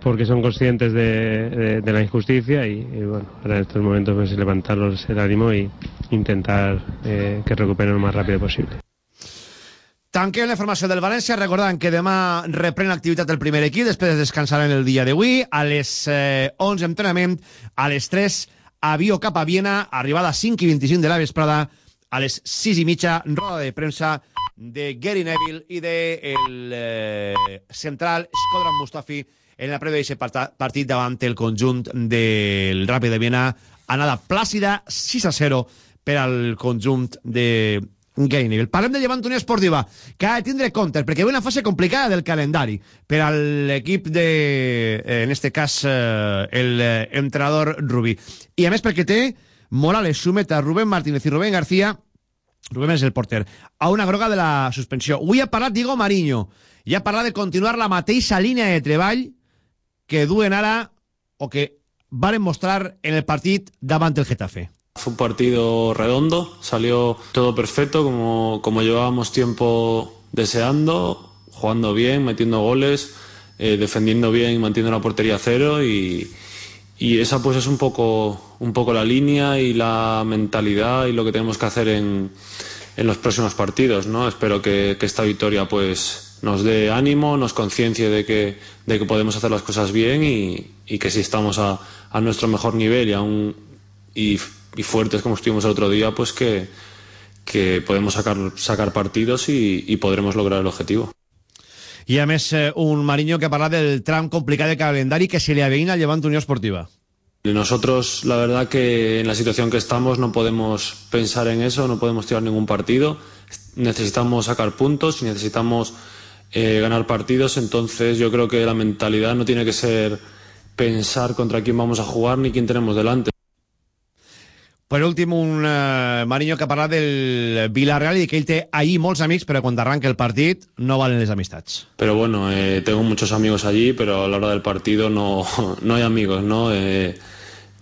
porque son conscientes de, de- de la injusticia y, y, bueno, en estos momentos pues levantarlos el ánimo y intentar eh, que recuperen lo más rápido posible. Tanquem la formació del València, recordant que demà reprèn l'activitat del primer equip, després descansaran el dia d'avui, a les eh, 11 entrenament, a les 3 avió cap a Viena, arribada a 5 i 25 de la vesprada, a les 6 i mitja, roda de premsa de Gary Neville i de el eh, central Skodran Mustafi en la prèvia d'aquest partit davant el conjunt del Ràpid de Viena, anada plàcida 6 a 0 per al conjunt de Gary Neville. Parlem de Llevant Unió Esportiva, que ha de tindre compte, perquè ve una fase complicada del calendari per a l'equip de, eh, en este cas, eh, el eh, entrenador Rubí. I a més perquè té Morales, Sumeta, Rubén Martínez i Rubén García, Rubén és el porter, a una groga de la suspensió. Avui ha parlat Diego Mariño, i ha parlat de continuar la mateixa línia de treball que duen ara, o que varen mostrar en el partit davant el Getafe. Fue un partido redondo, salió todo perfecto, como, como llevábamos tiempo deseando, jugando bien, metiendo goles, eh, defendiendo bien y manteniendo la portería cero y, y, esa pues es un poco, un poco la línea y la mentalidad y lo que tenemos que hacer en, en los próximos partidos. ¿no? Espero que, que, esta victoria pues nos dé ánimo, nos conciencie de que, de que podemos hacer las cosas bien y, y que si estamos a, a nuestro mejor nivel y, a un, y y fuertes como estuvimos el otro día, pues que, que podemos sacar, sacar partidos y, y podremos lograr el objetivo. I a més, eh, un Mariño que parla del tram complicat de calendari que se le aveïna al Llevant Unió Esportiva. Nosotros, la verdad que en la situación que estamos no podemos pensar en eso, no podemos tirar ningún partido. Necesitamos sacar puntos y necesitamos eh, ganar partidos. Entonces yo creo que la mentalidad no tiene que ser pensar contra quién vamos a jugar ni quién tenemos delante. Per últim, un eh, Mariño que parla del Villarreal y que ell té ahí molts amics, però quan arranca el partit no valen les amistats. Pero bueno, eh, tengo muchos amigos allí, pero a la hora del partido no, no hay amigos, ¿no? Eh,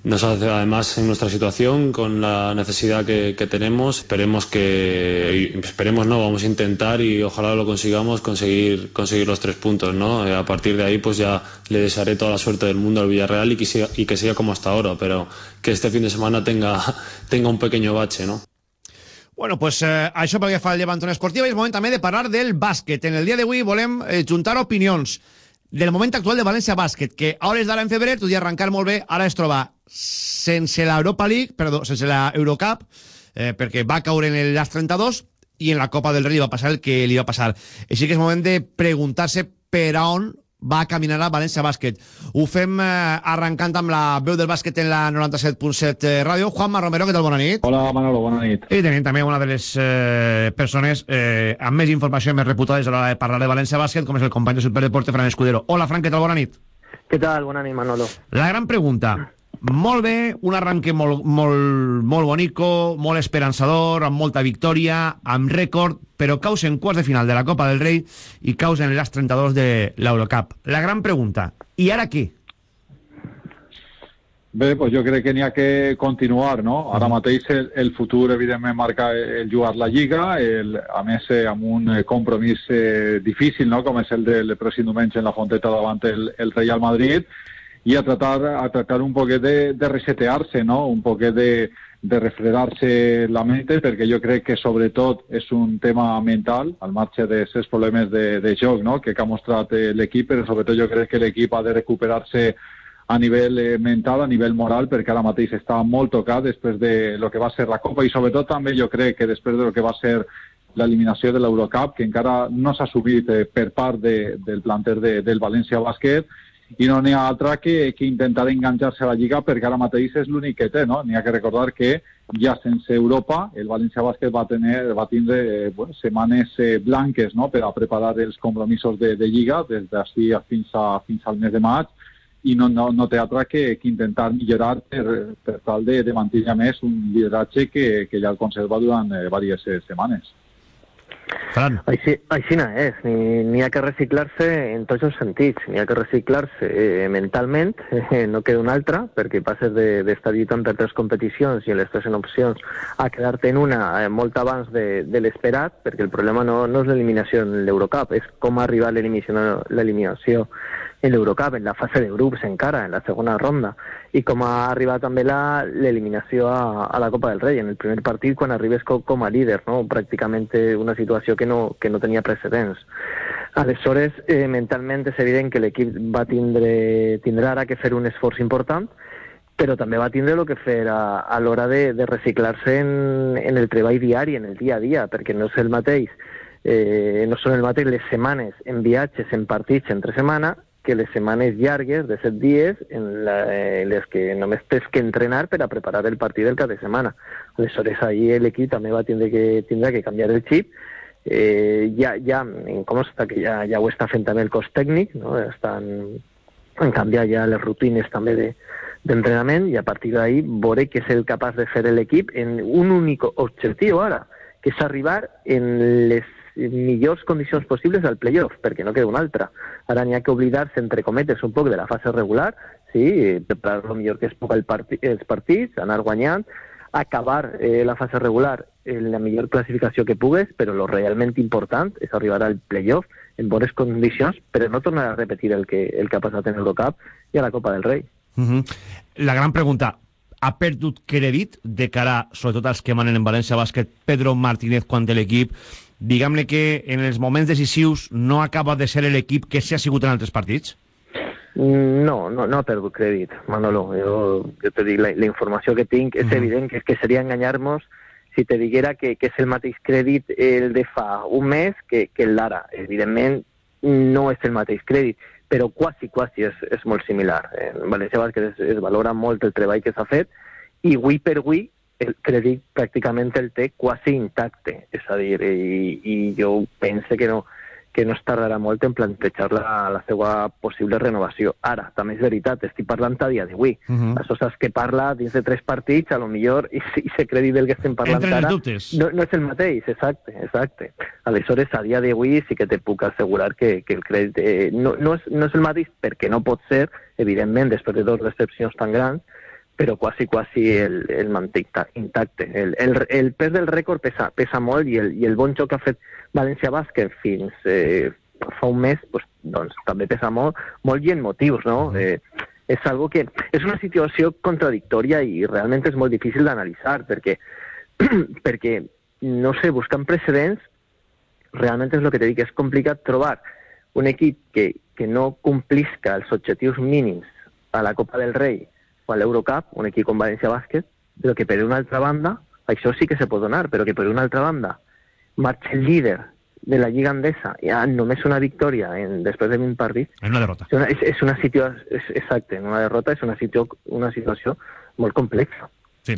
nos hace además en nuestra situación con la necesidad que, tenemos esperemos que esperemos no vamos a intentar y ojalá lo consigamos conseguir conseguir los tres puntos no a partir de ahí pues ya le desearé toda la suerte del mundo al Villarreal y que siga, y que siga como hasta ahora pero que este fin de semana tenga tenga un pequeño bache no Bueno, pues eh, això pel que fa al Llevant Esportiva és moment també de parlar del bàsquet. En el dia d'avui volem eh, juntar opinions del moment actual de València Bàsquet, que a hores d'ara en febrer, tu dia arrencar molt bé, ara es troba sense l'Europa League, perdó, sense la Eurocup, eh, perquè va caure en l'AS 32 i en la Copa del Rei va passar el que li va passar. Així que és moment de preguntar-se per a on va caminar a València Bàsquet. Ho fem eh, arrencant amb la veu del bàsquet en la 97.7 eh, ràdio. Juanma Romero, què tal? Bona nit. Hola, Manolo, bona nit. I tenim també una de les eh, persones eh, amb més informació i més reputades a l'hora de parlar de València Bàsquet, com és el company de Superdeporte, Fran Escudero. Hola, Fran, què tal? Bona nit. Què tal? Bona nit, Manolo. La gran pregunta. Molt bé, un arranque molt, molt, molt bonico, molt esperançador, amb molta victòria, amb rècord, però caus en quarts de final de la Copa del Rei i caus en les 32 de l'Eurocup. La gran pregunta, i ara què? Bé, pues jo crec que n'hi ha que continuar, no? Ara mateix el, el futur, evidentment, marca el jugar la Lliga, el, a més, eh, amb un compromís eh, difícil, no?, com és el del pròxim diumenge en la Fonteta davant el, el Real Madrid, y a tratar, a tratar un poquet de, de resetearse, ¿no? Un poquet de, de refredar-se la mente, perquè jo crec que sobretot és un tema mental, al marge de aquests problemes de, de joc no? que, que ha mostrat eh, l'equip, però sobretot jo crec que l'equip ha de recuperar-se a nivell eh, mental, a nivell moral, perquè ara mateix està molt tocat després de lo que va ser la Copa i sobretot també jo crec que després de lo que va ser l'eliminació de l'Eurocup, que encara no s'ha subit eh, per part de, del planter de, del València Bàsquet, i no n'hi ha altra que, que intentar enganxar-se a la Lliga perquè ara mateix és l'únic que té, no? N'hi ha que recordar que ja sense Europa el València Bàsquet va, tener, va tindre eh, bueno, setmanes eh, blanques no? per a preparar els compromisos de, de Lliga des d'ací fins, a, fins al mes de maig i no, no, no té altra que, que intentar millorar per, per tal de, de mantenir més un lideratge que, que ja el conserva durant eh, diverses setmanes. Fran. Així, així no és, n'hi ha que reciclar-se en tots els sentits, n'hi ha que reciclar-se eh, mentalment, eh, no queda una altra, perquè passes d'estar de, lluitant per tres competicions i les tres en opcions a quedar-te en una eh, molt abans de, de l'esperat, perquè el problema no, no és l'eliminació en l'Eurocup, és com arribar a l'eliminació en l'Eurocup, en la fase de grups encara, en la segona ronda, i com ha arribat també l'eliminació a, a la Copa del Rei, en el primer partit quan arribes com, com a líder, no? pràcticament una situació que no, que no tenia precedents. Aleshores, eh, mentalment és evident que l'equip va tindre, tindrà ara que fer un esforç important, però també va tindre el que fer a, a l'hora de, de reciclar-se en, en el treball diari, en el dia a dia, perquè no és el mateix, eh, no són el mateix les setmanes en viatges, en partits entre setmana, que les setmanes llargues de set dies en la, eh, les que només que entrenar per a preparar el partit del cap de setmana. Aleshores, ahir l'equip també va tindre que, tindre que canviar el xip eh, ja, ja em consta que ja, ja ho està el cos no? estan en canviar ja les rutines també de, d'entrenament i a partir d'ahir veuré què és el capaç de fer l'equip en un únic objectiu ara, que és arribar en les millors condicions possibles al playoff, perquè no queda una altra. Ara n'hi ha que oblidar-se, entre cometes, un poc de la fase regular, sí, preparar el millor que es puga el parti els partits, anar guanyant, acabar eh, la fase regular en la millor classificació que pugues, però lo realment important és arribar al playoff en bones condicions, però no tornar a repetir el que, el que ha passat en Eurocup i a la Copa del Rei. Uh -huh. La gran pregunta, ha perdut crèdit de cara, sobretot als que manen en València Bàsquet, Pedro Martínez, quan de l'equip, diguem-ne que en els moments decisius no acaba de ser l'equip que s'ha sigut en altres partits? No, no, no ha perdut crèdit, Manolo. Jo, jo te dic, la, la informació que tinc és evident que, que seria enganyar-nos si te diguera que, que és el mateix crèdit el de fa un mes que, que el d'ara. Evidentment, no és el mateix crèdit però quasi, quasi és, és molt similar. En València Bàsquet es, es valora molt el treball que s'ha fet i avui per avui el crèdit pràcticament el té quasi intacte, és a dir, i, i jo pense que no, que no es tardarà molt en plantejar la, la seva possible renovació. Ara, també és veritat, estic parlant a dia d'avui. Uh -huh. Això saps que parla dins de tres partits, a lo millor, i, i se credi del que estem parlant Entre ara... dubtes. No, no és el mateix, exacte, exacte. Aleshores, a dia d'avui sí que te puc assegurar que, que el crèdit eh, no, no, és, no és el mateix perquè no pot ser, evidentment, després de dues decepcions tan grans, però quasi, quasi el, el manté intacte. El, el, el pes del rècord pesa, pesa molt i el, i el bon joc que ha fet València Bàsquet fins eh, fa un mes pues, doncs, també pesa molt, molt i en motius, no? Eh, és algo que és una situació contradictòria i realment és molt difícil d'analitzar perquè, perquè, no sé, buscant precedents realment és el que te dic, és complicat trobar un equip que, que no complisca els objectius mínims a la Copa del Rei o a l'Eurocup, un equip com València Bàsquet, però que per una altra banda, això sí que se pot donar, però que per una altra banda marxa el líder de la Lliga Andesa i ha només una victòria en, després de 20 partits. És una derrota. És una, és, és una situació, és, exacte, una derrota és una, situ, una situació molt complexa. Sí.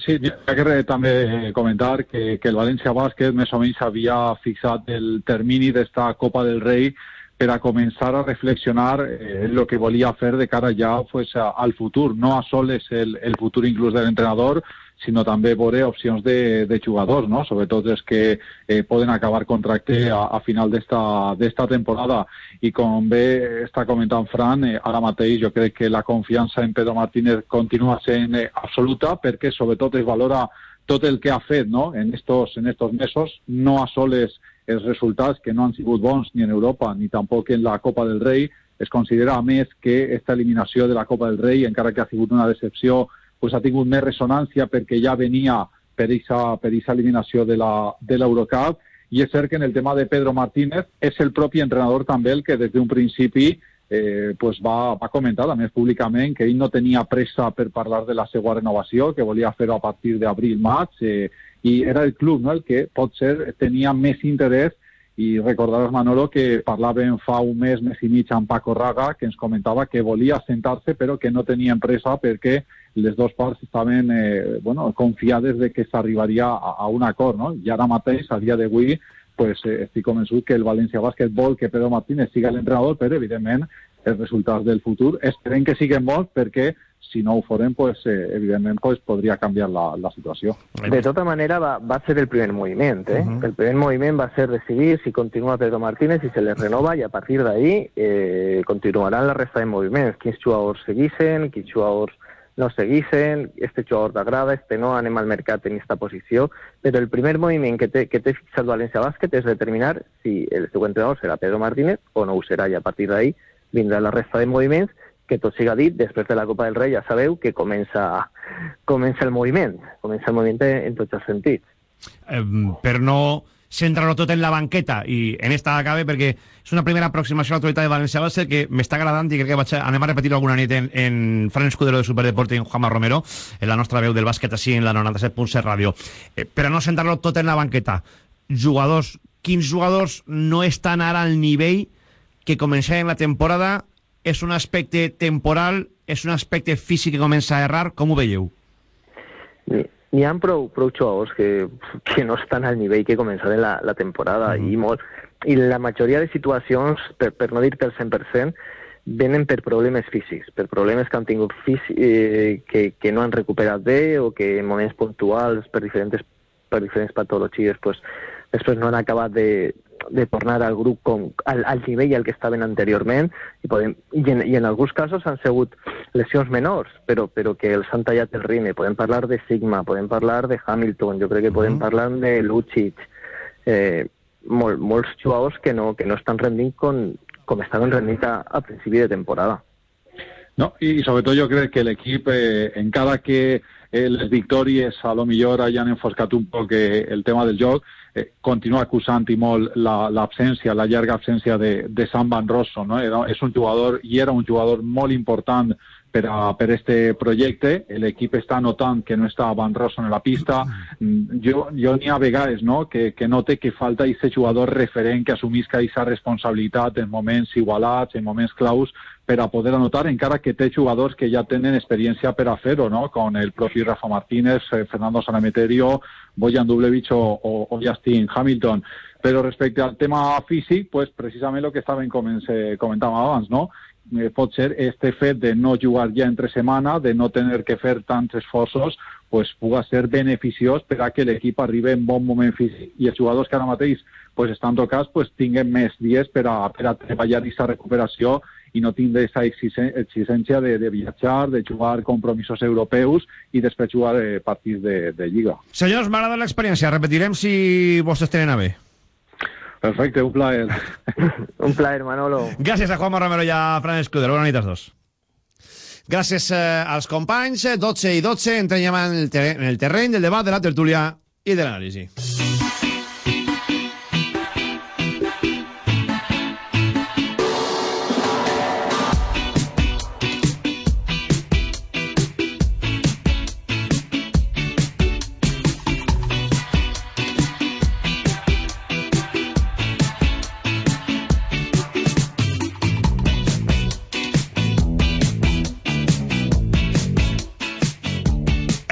Sí, ha que també comentar que, que el València Bàsquet més o menys havia fixat el termini d'esta Copa del Rei per a començar a reflexionar eh, lo que volia fer de cara ja pues, al futur, no a soles el, el futur inclús de l'entrenador, sinó també veure opcions de, de jugadors, no? sobretot els que eh, poden acabar contracte a, a final d'esta temporada. I com bé està comentant Fran, eh, ara mateix jo crec que la confiança en Pedro Martínez continua sent eh, absoluta perquè sobretot es valora tot el que ha fet no? en, estos, en estos mesos, no a soles els resultats que no han sigut bons ni en Europa ni tampoc en la Copa del Rei, es considera a més que aquesta eliminació de la Copa del Rei, encara que ha sigut una decepció pues, ha tingut més ressonància perquè ja venia per aquesta eliminació de l'Eurocup. I és cert que en el tema de Pedro Martínez és el propi entrenador també el que des d'un principi eh, pues va, va comentar més públicament que ell no tenia pressa per parlar de la seva renovació, que volia fer-ho a partir d'abril-maig eh, i era el club no, el que pot ser tenia més interès i recordaràs, Manolo, que parlàvem fa un mes, mes i mig amb Paco Raga, que ens comentava que volia sentar-se però que no tenia empresa perquè les dues parts estaven eh, bueno, confiades de que s'arribaria a, a un acord. No? I ara mateix, a dia d'avui, pues, eh, estic convençut que el València Bàsquet vol que Pedro Martínez siga l'entrenador, però evidentment els resultats del futur esperem que siguin bons perquè si no ho farem, pues, eh, evidentment pues, podria canviar la, la situació. De tota manera va, va ser el primer moviment. Eh? Uh -huh. El primer moviment va ser decidir si continua Pedro Martínez i se le renova i a partir d'ahí eh, continuaran la resta de moviments. Quins jugadors seguissin, quins jugadors no seguissin, este jugador t'agrada, este no, anem al mercat en aquesta posició, però el primer moviment que té, que té fixat València Bàsquet és determinar si el seu entrenador serà Pedro Martínez o no ho serà, i a partir d'ahí vindrà la resta de moviments, que tot siga dit, després de la Copa del Rei ja sabeu que comença, comença el moviment, comença el moviment en tots els sentits. Eh, per no centrar-ho tot en la banqueta i en esta acabe perquè és una primera aproximació a l'autoritat de València Bàsquet que m'està agradant i crec que vaig a, anem a repetir-ho alguna nit en, en Fran Escudero de Superdeporte i en Juanma Romero en la nostra veu del bàsquet així en la 97.7 ràdio eh, però no centrar-lo tot en la banqueta jugadors, quins jugadors no estan ara al nivell que començaven la temporada és un aspecte temporal és un aspecte físic que comença a errar com ho veieu? N'hi ha prou, prou jugadors que, que no estan al nivell que començaven la, la temporada mm. i, molt, i la majoria de situacions, per, per no dir que el 100%, venen per problemes físics, per problemes que han tingut físic, eh, que, que no han recuperat bé o que en moments puntuals per diferents, per diferents patologies pues, després no han acabat de, de tornar al grup com, al, al nivell al que estaven anteriorment i, podem, i, en, i en alguns casos han sigut lesions menors, però, però que els han tallat el ritme. Podem parlar de Sigma, podem parlar de Hamilton, jo crec que podem uh -huh. parlar de Lucic, eh, mol, molts jugadors que no, que no estan rendint com, com estaven rendint a, a principi de temporada. No, i sobretot jo crec que l'equip, eh, encara que eh, les victòries a lo millor hayan enfoscat un poc eh, el tema del joc, eh, continua acusant i molt l'absència, la, la llarga absència de, de Sam Van Rosso. No? Era, és un jugador, i era un jugador molt important per a per este projecte. L'equip està notant que no està Van Rosso en la pista. Mm, jo, jo n'hi ha vegades no? que, que note que falta aquest jugador referent que assumisca aquesta responsabilitat en moments igualats, en moments claus, per a poder anotar, encara que té jugadors que ja tenen experiència per a fer-ho, no? com el propi Rafa Martínez, eh, Fernando Sanameterio, Bojan Dublevich o, o, o Justin Hamilton. Però respecte al tema físic, pues, precisament el que estàvem comentàvem abans, no? eh, pot ser este fet de no jugar ja entre setmana, de no tenir que fer tants esforços, pues, puga ser beneficiós per a que l'equip arribi en bon moment físic i els jugadors que ara mateix pues, estan tocats pues, tinguin més dies per a, per a treballar aquesta recuperació i no tindre aquesta exigència de, de viatjar, de jugar compromisos europeus i després jugar eh, partits de, de Lliga. Senyors, m'agrada l'experiència. Repetirem si vostès tenen a bé. Perfecte, un plaer. un plaer, Manolo. Gràcies a Juanma Romero i a Fran Escudero. Bona nit als dos. Gràcies eh, als companys. 12 i 12 entrem en el, en el terreny del debat, de la tertúlia i de l'anàlisi.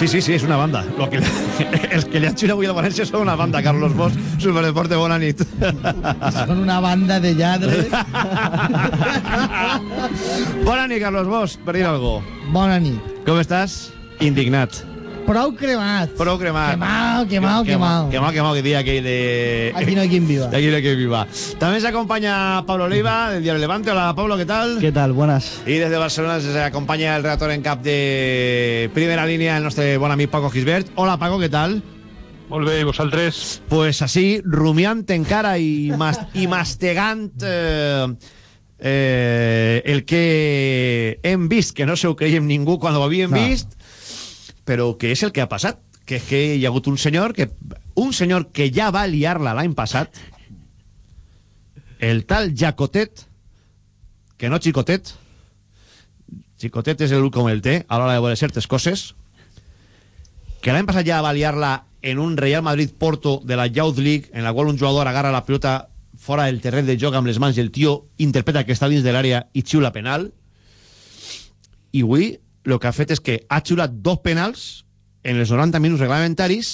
Sí, sí, sí, és una banda. Lo que, els que li han xirat avui a València són una banda, Carlos Bosch, Superdeporte, bona nit. Són una banda de lladres. bona nit, Carlos Bosch, per dir alguna cosa. Bona nit. Com estàs? Indignat. Prou cremat. Prou cremat. Quemau, quemau, quemau. Quemau, quemau, que dia aquell de... Aquí no hay quien viva. Aquí no hay quien viva. También se acompaña Pablo Leiva, del Diario Levante. Hola, Pablo, ¿qué tal? ¿Qué tal? Buenas. Y desde Barcelona se acompaña el redactor en cap de primera línea, el nostre bon amic Paco Gisbert. Hola, Paco, ¿qué tal? Molt bé, i vosaltres? Pues así, rumiant encara i, mas, i mastegant eh, eh, el que hem vist, que no se ho creiem ningú quan ho havíem no. vist, però que és el que ha passat, que és que hi ha hagut un senyor que, un senyor que ja va liar-la l'any passat, el tal Jacotet, que no Chicotet, Chicotet és el com el té a l'hora de veure certes coses, que l'any passat ja va liar-la en un Real Madrid-Porto de la Youth League, en la qual un jugador agarra la pilota fora del terreny de joc amb les mans i el tio interpreta que està dins de l'àrea i xiula penal. I avui el que ha fet és que ha xiulat dos penals en els 90 minuts reglamentaris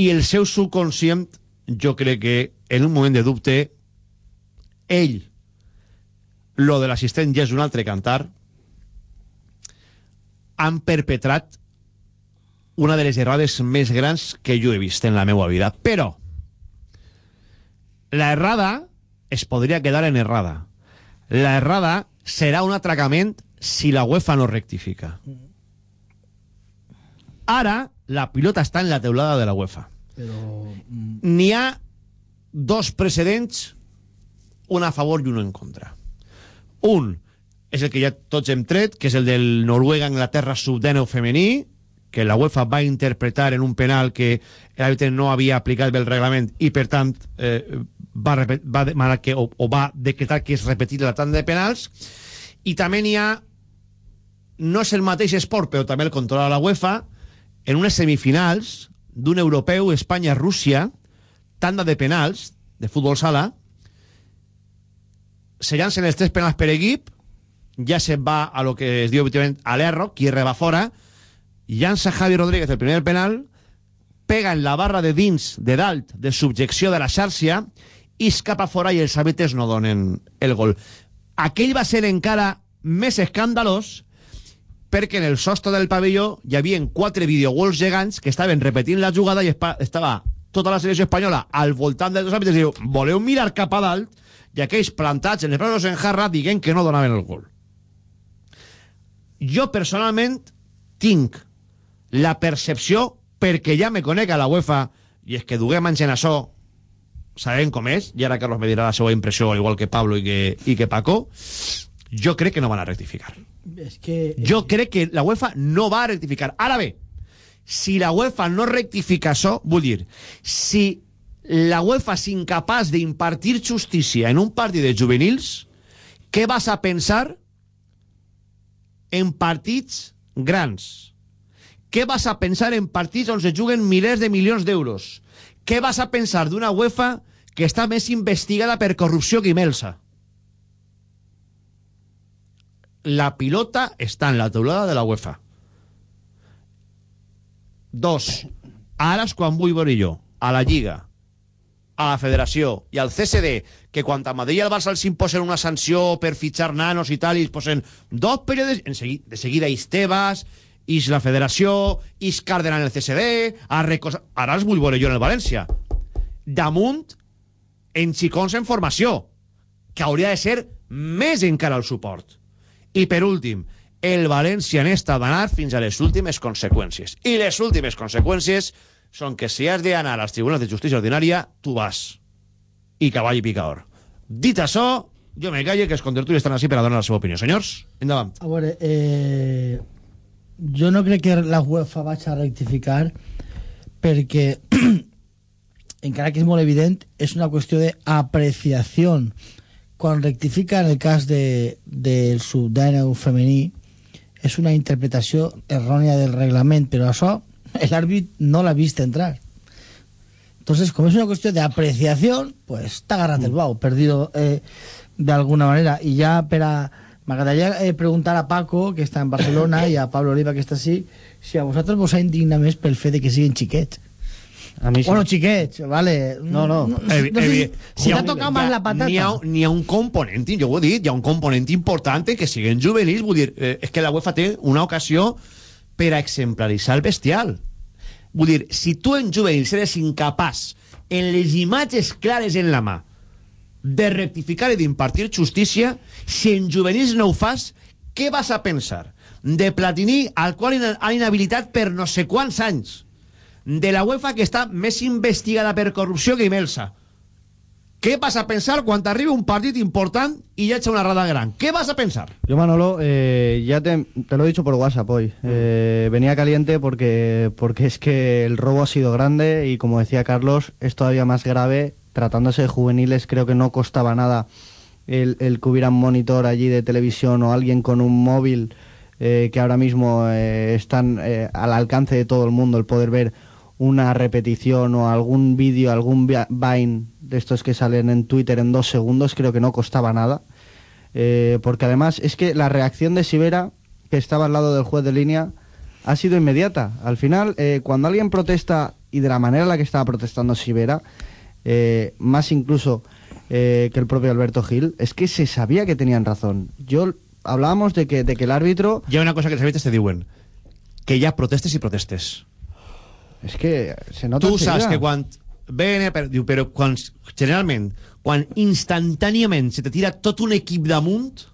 i el seu subconscient jo crec que en un moment de dubte ell lo de l'assistent ja és un altre cantar han perpetrat una de les errades més grans que jo he vist en la meva vida. Però La errada es podria quedar en errada. La errada serà un atracament si la UEFA no rectifica. Ara, la pilota està en la teulada de la UEFA. Però... N'hi ha dos precedents, un a favor i un en contra. Un és el que ja tots hem tret, que és el del Noruega-Anglaterra sub-19 femení, que la UEFA va interpretar en un penal que l'àrbitre no havia aplicat bé el reglament i, per tant, eh, va, va demanar que, o, o va decretar que es repetit la tanda de penals. I també n'hi ha, no és el mateix esport, però també el controla la UEFA, en unes semifinals d'un europeu Espanya-Rússia, tanda de penals, de futbol sala, se llancen els tres penals per equip, ja se va a lo que es diu habitualment a l'erro, qui reba fora, llança Javi Rodríguez el primer penal, pega en la barra de dins, de dalt, de subjecció de la xarxa, i escapa fora i els àrbitres no donen el gol. Aquell va ser encara més escandalós perquè en el sostre del pavelló hi havia quatre videogols gegants que estaven repetint la jugada i estava tota la selecció espanyola al voltant dels àrbitres i diu, voleu mirar cap a dalt i aquells plantats en els braços en jarra dient que no donaven el gol. Jo personalment tinc la percepció, perquè ja me conec a la UEFA, i és que duguem anys en això, sabem com és, i ara Carlos me dirà la seva impressió, al igual que Pablo i que, i que Paco, jo crec que no van a rectificar. És que... Jo crec que la UEFA no va a rectificar. Ara bé, si la UEFA no rectifica això, vull dir, si la UEFA és incapaç d'impartir justícia en un partit de juvenils, què vas a pensar en partits grans? Què vas a pensar en partits on se juguen milers de milions d'euros? Què vas a pensar d'una UEFA que està més investigada per corrupció que Imelsa? La pilota està en la teulada de la UEFA. Dos, ara és quan vull veure jo a la Lliga, a la Federació i al CSD que quan a Madrid i al Barça els imposen una sanció per fitxar nanos i tal i els posen dos períodes, en segui, de seguida ix Tebas, ix la Federació, ix Cárdenas en el CSD, a recosa... ara els vull veure jo en el València. Damunt, en xicons en formació, que hauria de ser més encara el suport. I per últim, el València n'està d'anar fins a les últimes conseqüències. I les últimes conseqüències són que si has d'anar als tribunals de justícia ordinària, tu vas. I cavall i picador. Dit això, jo me callo que els contertulis estan així per a donar la seva opinió. Senyors, endavant. A veure, eh, jo no crec que la UEFA vagi a rectificar perquè encara que és molt evident és una qüestió d'apreciació quan rectifica en el cas de, del sub-19 femení és una interpretació errònia del reglament però això l'àrbit no l'ha vist entrar. Entonces como es una cuestión de apreciación pues está agarrando el bau perdido eh, de alguna manera y ya para m'agradaria eh, preguntar a Paco que està en Barcelona i a Pablo Oliva que està així si a vosaltres vos ha indignat més pel fet de que siguin xiquets A mi sí. bueno xiquets, vale No, no. no, no evi- si ha t'ha un- tocat més la patata N'hi ha, ha un component, jo ho he dit, hi ha un component important en que siguen juvenils, vull dir, eh, és que la UEFA té una ocasió per a exemplaritzar el bestial. Vull dir, si tu en juvenils eres incapaç, en les imatges clares en la mà, de rectificar i d'impartir justícia, si en juvenils no ho fas, què vas a pensar? De Platini, al qual han inhabilitat per no sé quants anys. De la UEFA, que està més investigada per corrupció que Imelsa. Què vas a pensar quan t'arribi un partit important i ja ets una rada gran? Què vas a pensar? Yo, Manolo, eh, ya te, te lo he dicho por WhatsApp hoy. Eh, venía caliente porque, porque es que el robo ha sido grande y, como decía Carlos, es todavía más grave. Tratándose de juveniles, creo que no costaba nada el, el que hubiera un monitor allí de televisión o alguien con un móvil eh, que ahora mismo eh, están eh, al alcance de todo el mundo, el poder ver una repetición o algún vídeo, algún vi- Vine de estos que salen en Twitter en dos segundos, creo que no costaba nada. Eh, porque además es que la reacción de Sivera, que estaba al lado del juez de línea, ha sido inmediata. Al final, eh, cuando alguien protesta, y de la manera en la que estaba protestando Sivera, eh, más incluso que el propio Alberto Gil, es que se sabía que tenían razón. Yo hablábamos de que, de que el árbitro... Ha una cosa que els àrbitres te diuen, que ha protestes i protestes. Es que se nota Tu saps que quan bene, però, diu, però quan, generalment, quan instantàniament se te tira tot un equip damunt,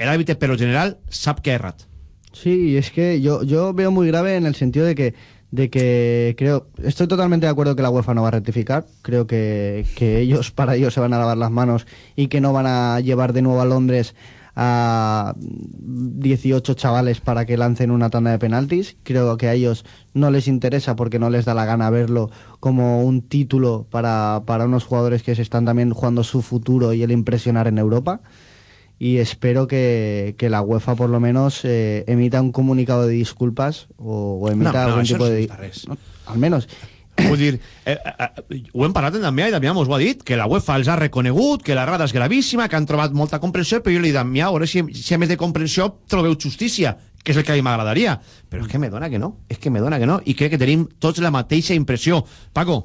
l'àrbitre, per lo general, sap que ha errat. Sí, es que yo, yo veo muy grave en el sentido de que, de que creo, estoy totalmente de acuerdo que la UEFA no va a rectificar, creo que, que ellos para ellos se van a lavar las manos y que no van a llevar de nuevo a Londres a 18 chavales para que lancen una tanda de penaltis. Creo que a ellos no les interesa porque no les da la gana verlo como un título para, para unos jugadores que se están también jugando su futuro y el impresionar en Europa y espero que, que la UEFA por lo menos eh, emita un comunicado de disculpas o, o emita No, no, algún tipo de... No, al menos. Vull dir, eh, eh, ho hem parlat en Damià i Damià mos ho ha dit, que la UEFA els ha reconegut, que la rada és gravíssima, que han trobat molta comprensió, però jo li dic, Damià, a veure si, si a més de comprensió trobeu justícia, que és el que a mi m'agradaria. Però és que me dona que no, és que me dona que no, i crec que tenim tots la mateixa impressió. Paco,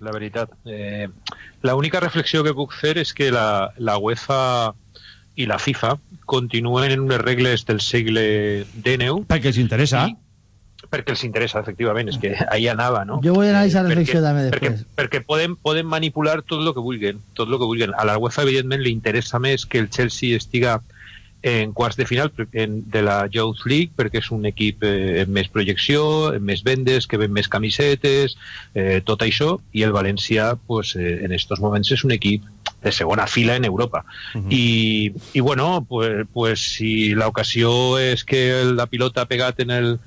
la veritat. Eh, la única reflexió que puc fer és que la, la UEFA i la FIFA continuen en unes regles del segle XIX perquè els interessa. Perquè els interessa, efectivament, és que ahí anava, no? Jo vull anar a aquesta perquè, reflexió també perquè, després. perquè poden, poden manipular tot el que vulguin, tot el que vulguin. A la UEFA, evidentment, li interessa més que el Chelsea estiga en quarts de final en, de la Youth League perquè és un equip eh, amb més projecció, amb més vendes, que ven més camisetes, eh, tot això, i el València pues, eh, en estos moments és un equip de segona fila en Europa. Uh -huh. I, I bueno, pues, pues si la ocasió és que la pilota ha pegat en el,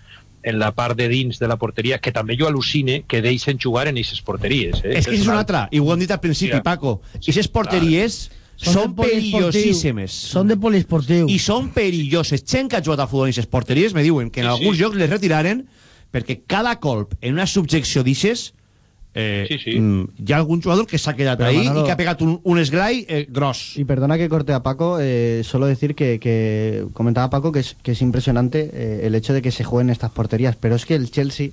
en la part de dins de la porteria, que també jo al·lucine que deixen jugar en aquestes porteries. Eh? és que és una altra, i ho hem dit al principi, Mira. Paco, i aquestes porteries Són perillosíssimes. Són de poliesportiu. I són perilloses. Gent que ha jugat a futbol en aquestes porteries me diuen que en Sí, alguns sí. jocs les retiraren perquè cada colp en una subjecció d'ixes eh, Sí, sí. mm, hi ha algun jugador que s'ha quedat Però, ahí Manolo- i que ha pegat un, un esglai eh, gros. Y perdona que corte a Paco, eh, solo decir que, que comentaba Paco que es, que es impresionante eh, el hecho de que se jueguen estas porterías, pero es que el Chelsea,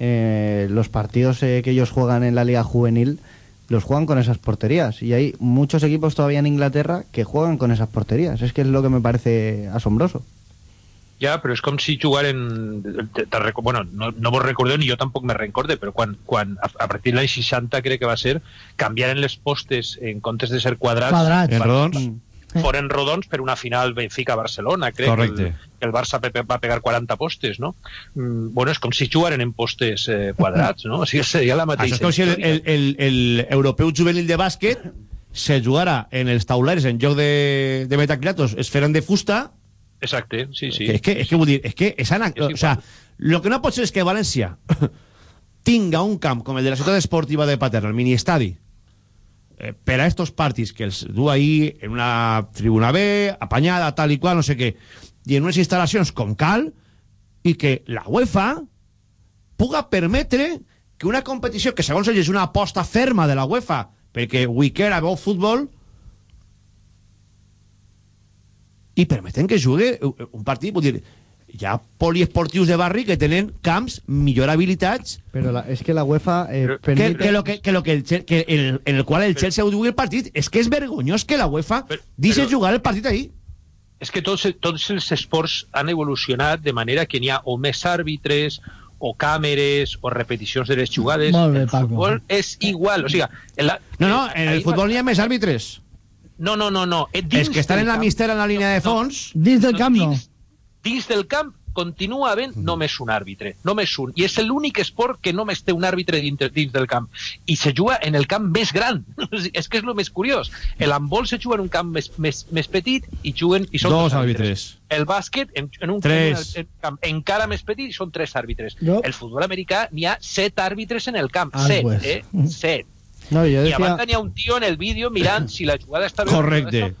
eh, los partidos eh, que ellos juegan en la liga juvenil, los juegan con esas porterías. Y hay muchos equipos todavía en Inglaterra que juegan con esas porterías. Es que es lo que me parece asombroso. Ja, però és com si jugaren... te- te Bueno, no, no vos recordeu ni jo tampoc me recorde, però quan, quan a, a partir de l'any 60 crec que va ser, canviaren les postes en comptes de ser quadrats, Quadrats. En rodons. foren rodons per una final Benfica-Barcelona, crec Correcte. que el, que el Barça pe- va pegar 40 postes, no? Mm, bueno, és com si jugaren en postes eh, quadrats, no? O sigui, seria la Això mateixa és com si el, història. el, el, el europeu juvenil de bàsquet se jugara en els taulers en lloc de, de metacrilatos es feren de fusta Exacte, sí, sí. és que, és que vull dir, és que és ana... És o sea, lo que no pot ser és que València tinga un camp com el de la ciutat esportiva de Paterna, el miniestadi, eh, per a estos partits que els du ahí en una tribuna B, apanyada, tal i qual, no sé què, i en unes instal·lacions com cal, i que la UEFA puga permetre que una competició que segons ells és una aposta ferma de la UEFA perquè we care about football i permeten que jugue un partit, vull dir, hi ha poliesportius de barri que tenen camps millor habilitats Pero la- es que la UEFA eh, que, permite... que lo que, que lo que el, que el, en el qual el Chelsea jugui el partit és que és vergonyós que la UEFA deixi jugar el partit ahí és que tots, tots els esports han evolucionat de manera que n'hi ha o més àrbitres o càmeres o repeticions de les jugades. Molt bé, el Paco. futbol és igual, o sigui... En la, no, no, en el futbol n'hi ha més àrbitres No, no, no, no. eh, dins els que estan en la camp- mistera en la línia de fons Dins del camp no. dins, dins del camp continua havent només un àrbitre, només un. I és l'únic esport que només té un àrbitre dins, dins del camp. I se juga en el camp més gran. És que és el més curiós. El handbol se juga en un camp més, més, més petit i juguen... I són Dos àrbitres. El bàsquet, en, en un Tres. en camp encara més petit, i són tres àrbitres. Jo- El futbol americà n'hi ha set àrbitres en el camp. Ah, set, pues. eh? Set. No, yo I a decía... banda n'hi ha un tio en el vídeo mirant si la jugada està bé. no correcte està-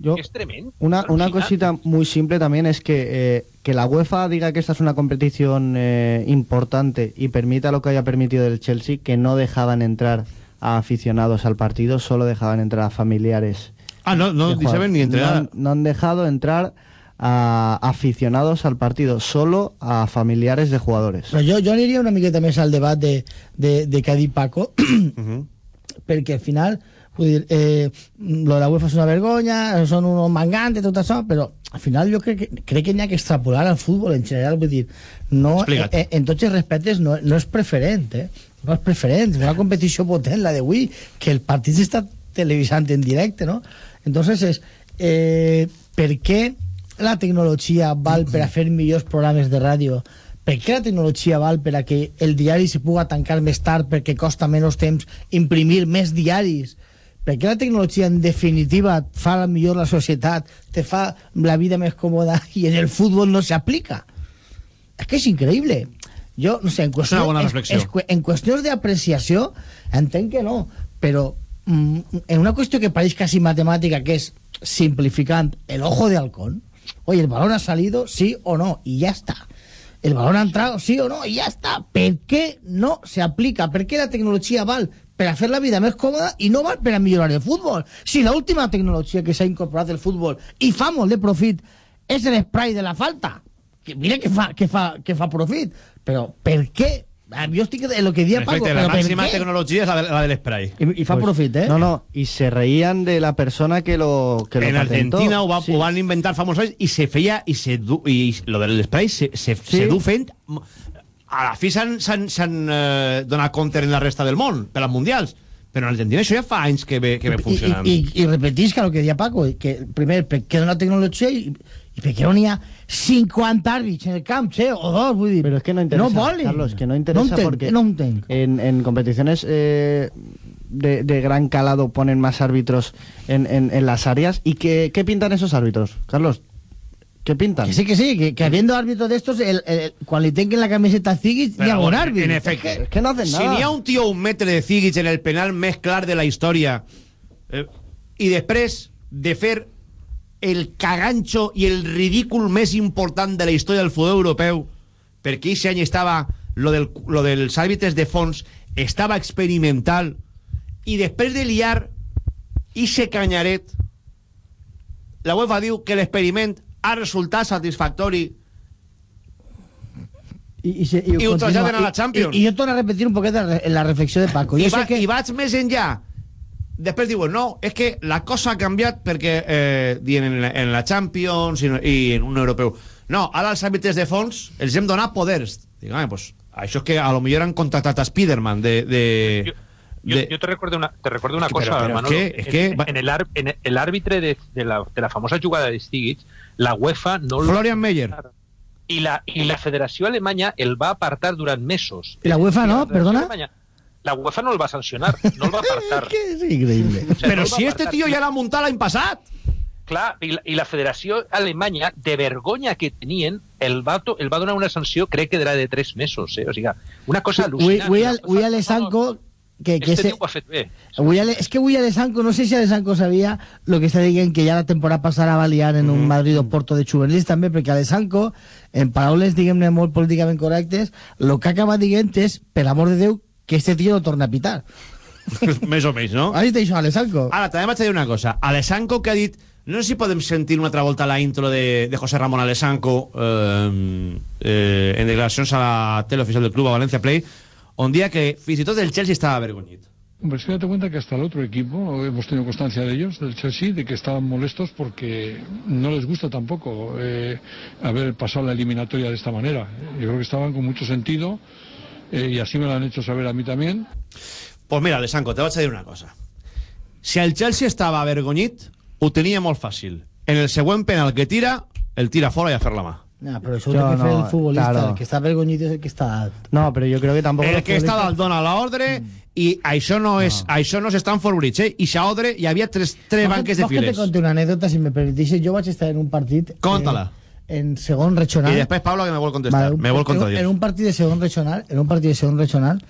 Yo, És tremendo. Una, una cosita muy simple también es que, eh, que la UEFA diga que esta es una competición eh, importante y permita lo que haya permitido el Chelsea, que no dejaban entrar a aficionados al partido, solo dejaban entrar a familiares. ah, no, no saben ni jugadores. no, entrenar han, no han dejado entrar a aficionados al partido, solo a familiares de jugadores. Però jo, jo aniria una miqueta més al debat de, de, de que ha dit Paco, perquè al final Vull dir, eh, lo de la UEFA és una vergonya, són unos mangantes, tot això, però al final jo crec crec que n'hi ha que extrapolar al futbol en general, vull dir, no, Explica't. en, en tots els respectes no, no és preferent, eh? no és preferent, és una competició potent la d'avui, que el partit s'està televisant en directe, no? Entonces és, eh, per què la tecnologia val per a fer millors programes de ràdio? Per què la tecnologia val per a que el diari se puga tancar més tard perquè costa menys temps imprimir més diaris? Per què la tecnologia en definitiva fa millor la societat, te fa la vida més còmoda i en el futbol no s'aplica? És que és increïble. Jo, no sé, en qüestió, una bona en- qüestions d'apreciació entenc que no, però mm, en una qüestió que pareix quasi matemàtica, que és simplificant el ojo de halcón, oye, el balón ha salido, sí o no, y ya está. El balón ha entrado, sí o no, y ya está. ¿Per què no se aplica? Per què la tecnologia val per a fer la vida més còmoda i no val per a millorar el futbol? Si l'última tecnologia que s'ha incorporat al futbol i fa de profit és l'esprai de la falta, que mira que fa, que fa, que fa profit, però per què? Ah, Jo estic en lo que dia Paco, Perfecte, la què? tecnología es la, de- la del spray. Y, y fa profit, ¿eh? No, no, y se reían de la persona que lo, que lo en patentó. Argentina ho, va, Sí. ho van inventar fa molts anys i se feia i, se du, i lo del spray se, se, Sí. se du fent a la fi s'han eh, donat compte en la resta del món per als mundials però en Argentina això ja fa anys que ve, que ve funcionant I, i, i repetisca el que deia Paco, que primer, per què no la tecnologia i, i per què no n'hi ha 50 àrbits en el camp, che, o dos, vull dir. Pero es que no interesa, No volen. Carlos, que no interesa No entenc, porque no entenc. en, en competiciones eh, de, de gran calado ponen más árbitros en, en, en las áreas. ¿Y qué, qué pintan esos árbitros, Carlos? ¿Qué pintan? Que sí, que sí, que, que habiendo árbitros de estos, el, el, quan li tenquen la camiseta a ha un bueno, àrbit. en efecte Es que no hacen si nada. n'hi ha un tio a un metre de Zigic en el penal més clar de la història eh, i després de fer el cagancho i el ridícul més important de la història del futbol europeu perquè aquest any estava lo, del, lo dels àrbitres de fons estava experimental i després de liar ixe canyaret la UEFA diu que l'experiment ha resultat satisfactori I, i, se, I ho continua. traslladen a la Champions. I, i jo torno a repetir un poquet la, la reflexió de Paco. I, Jo va, sé que... I vaig més enllà. Després diuen, no, és que la cosa ha canviat perquè eh, dient en, la, en la Champions i, i en un europeu. No, ara els àrbitres de fons els hem donat poders. Ah, pues, això és que a lo millor han contratat a Spiderman de... de, Yo, de- yo te recuerdo una, te recuerdo una Pero- cosa, pero es Manolo. que- es en, que en- el, ar- en el árbitro de, de la, de la famosa jugada de Stiglitz, la UEFA no lo- Florian Meyer. y la, y la Federación Alemanya el va a apartar durante mesos. I la UEFA no, perdona. Alemanya- la UEFA no el va a sancionar, no el va a apartar. És increïble. O sea, Però no el si a este tio ja l'ha muntat l'any passat. Clar, i la, i la Federació Alemanya, de vergonya que tenien, el va, to- el va donar una sanció, crec que era de tres mesos, eh? O sigui, una cosa al·lucinant. avui, avui a l'Esanco... Que, que Este ho ha fet bé. avui a és que avui a l'Esanco, no sé si a l'Esanco sabia lo que està dient que ja la temporada passada va liar en un Madrid o Porto de juvenils també, perquè a l'Esanco, en paraules, diguem-ne, molt políticament correctes, el que acaba dient és, per amor de Déu, que este tio no torna a pitar. més o menys, no? Ha dit això a l'Esanco. Ara, també vaig a dir una cosa. Alessanco que ha dit... No sé si podem sentir una altra volta la intro de, de José Ramón Alessanco eh, eh, en declaracions a la tele oficial del club a Valencia Play, on dia que fins i tot el Chelsea estava avergonyit. Hombre, es que date cuenta que hasta el otro equipo, hemos tenido constancia de ellos, del Chelsea, de que estaban molestos porque no les gusta tampoco eh, haber pasado la eliminatoria de esta manera. Yo creo que estaban con mucho sentido eh, y así me lo han hecho saber a mí también. Pues mira, Alessanco, te vaig a dir una cosa. Si el Chelsea estava avergonyit, ho tenia molt fàcil. En el següent penal que tira, el tira fora i a fer la mà. No, però això ho Jo té que no, el futbolista. claro. El que està avergonyit és el que està... No, pero yo creo que tampoco... El que està futbolistas- dalt dona l'ordre i això no és, això no és Stanford Bridge, eh? I s'ordre hi havia tres, tres banques de Vols que te files. conti una anècdota, si me permetixes? Jo vaig estar en un partit... Conta-la. Eh, en segon regional. I després Pablo que me vol contestar, Vale, me vol en, contradir. en un partit de segon regional, en un partit de segon regional,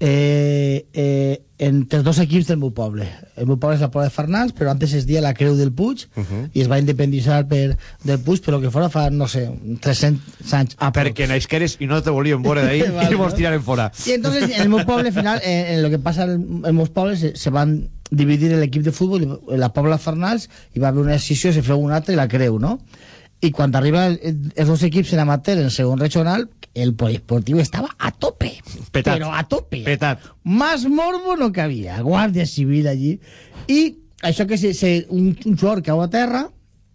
eh, eh, entre els dos equips del meu poble. El meu poble és la Pobla de Farnals, però antes es dia la Creu del Puig, Mhm. i es va independitzar per, del Puig, però que fora fa, no sé, 300 anys. Ah, perquè naixqueres i no te volien veure d'ahí Vale, i vos no? tiraren fora. Y entonces en el meu poble, al final, eh, en lo que pasa en, en meus pobles, se, se van dividir el equip de futbol, i la Pobla Farnals, i va haver una decisió, se feu un altre i la creu, no? I quan arriba dos equips en amateur, en segon regional, el polideportivo estaba a tope. Petat. Pero a tope. Petat. Más morbo no cabia. Guàrdia Civil allí. I això que se, se, un, un jugador cau a terra,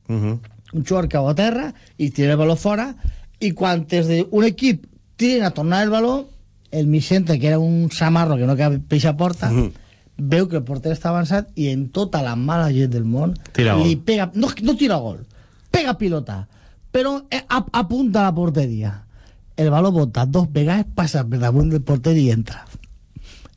Uh -huh. un jugador cau a terra i tira el baló fora i quan des d'un equip tiren a tornar el baló el Micente, que era un samarro que no cap peixa porta, veu que el porter està avançat i en tota la mala gent del món Tira gol. pega, no, no tira gol, pega pilota, però eh, ap apunta a la porteria. El baló bota dos vegades, passa per damunt del porter i entra.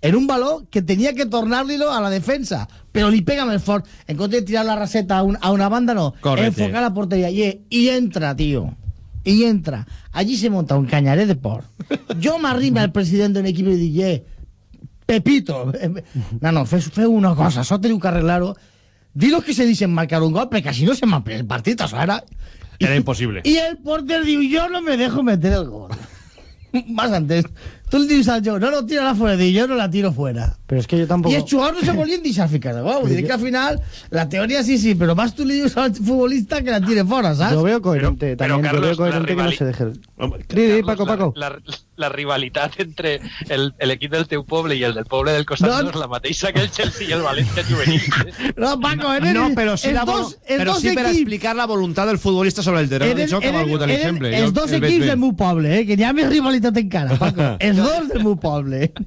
En un baló que tenia que tornar-li-lo a la defensa, però li pega més fort. En compte de tirar la receta a, un, a una banda, no. Correcte. Enfocar la porteria. I, I entra, tio. Y entra. Allí se monta un cañaré de por. Yo me arrimo al presidente d'un equip i dic, eh, Pepito, eh, no, no, fes, feu una cosa, això teniu que arreglar-ho. Dilos que se dicen marcar un gol, perquè així no se m'ha el partit, això era... Era imposible. Y el porter diu, yo no me dejo meter el gol. Más antes. Tú le dius al Joe, no, no, tira fuera. Diu, yo no la tiro fuera. Pero es que yo tampoco... Y els jugadors no se volien deixar ficar de gol. Vull dir que al final, la teoría sí, sí, pero más tú le dius al futbolista que la tire fora, ¿sabes? Yo veo coherente, Pero, también, yo Carlos, veo coherente la que no se deje... el- Di, di, Paco, Paco. La, la rivalitat entre el, el equip del teu poble i el del poble del costat No, no, és la mateixa que el Chelsea i el València juvenil. eh? No, Paco, eren No, però sí, la dos, però dos sí per explicar la voluntat del futbolista sobre el terreny de joc eren, valgut eren l'exemple. els dos el equips del meu poble, eh, que n'hi ha més rivalitat encara, Paco. els dos del meu poble.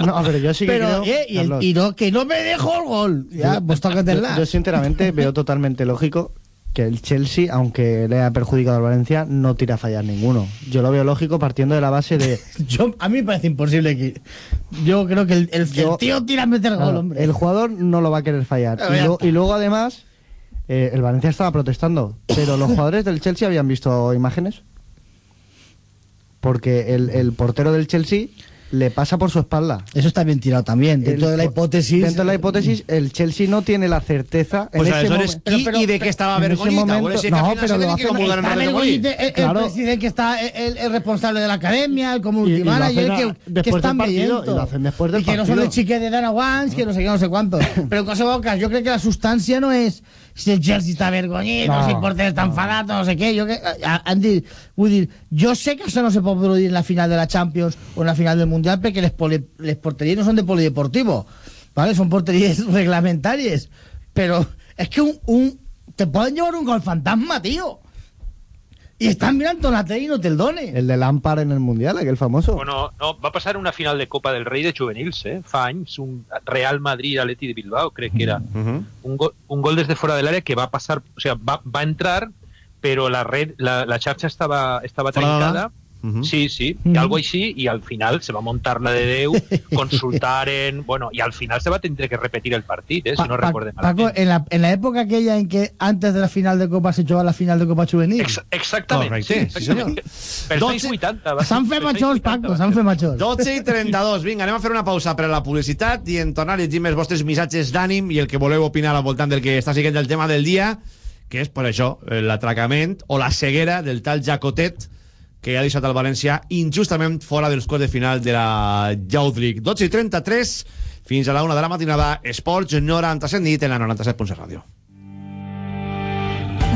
No, pero yo sí que Pero, creo... eh, y, el- y no, que no me dejo el gol. Ya, yo- pues tócatela. Yo, yo sinceramente veo totalmente lógico que el Chelsea, aunque le haya perjudicado al Valencia, no tira a fallar ninguno. Yo lo veo lógico partiendo de la base de... Yo, a mí me parece imposible que... Yo creo que el, el- el Yo- tío tira a meter gol, hombre. el jugador no lo va a querer fallar. A Y, lo- y luego, además, eh, el Valencia estaba protestando. Pero los jugadores del Chelsea habían visto imágenes. Porque el, el portero del Chelsea le pasa por su espalda. Eso está bien tirado también. Dentro El de la hipótesis... Dentro de la hipótesis, el Chelsea no tiene la certeza. Pues en ese aleshores, momen- qui i de en ese vergonyita? momento- que no, pero lo tienen que Está de gol. el, el Claro. presidente que está el, el responsable de la academia, el community Y- y manager, a- que, que están partido, viendo. y lo hacen después del Y que no son partido. el chique de Dana Wans, que no sé qué, no sé cuánto. Pero en qualsevol cas, yo creo que la sustancia no es si el Chelsea está vergonyito, No, si el porter está enfadado, no sé qué. Yo que, han dit, vull dir, sé que això no se pot produir en la final de la Champions o en la final del Mundial perquè les, poli, les porteries no són de polideportivo, ¿vale? Son porteries reglamentàries. Pero es que un, un te pueden llevar un gol fantasma, tío. Y están mirando la tele y no te el done. El de Lampard en el Mundial, aquel famoso. Bueno, no, va passar una final de Copa del Rei de juvenils, eh? fa anys, un Real Madrid-Atleti de Bilbao, crec que era. un, gol, un gol desde fuera del área que va a pasar, o sea, va, va a entrar, pero la red, la, la xarxa estaba, estaba Fora trencada. Sí, sí, y algo así, y al final se va a montar la de Déu, consultar en. Bueno, y al final se va a tener que repetir el partido, eh, si no Pa- recuerdo mal. Paco, en la, en la época aquella en que antes de la final de Copa se jugaba la final de Copa Juvenil. Exactamente. Correcte, sí, senyor. Pero Doce- 80. va- S'han fet majors, 80, Paco, s'han fet majors. 12 i 32. Vinga, anem a fer una pausa per a la publicitat i en tornar a llegir els vostres missatges d'ànim i el que voleu opinar al voltant del que està siguent el tema del dia, que és per això eh, l'atracament o la ceguera del tal Jacotet que ha deixat el València injustament fora dels quarts de final de la Youth League. 12 i 33, fins a la una de la matinada, Esports 97 nit en la 97.7 Ràdio.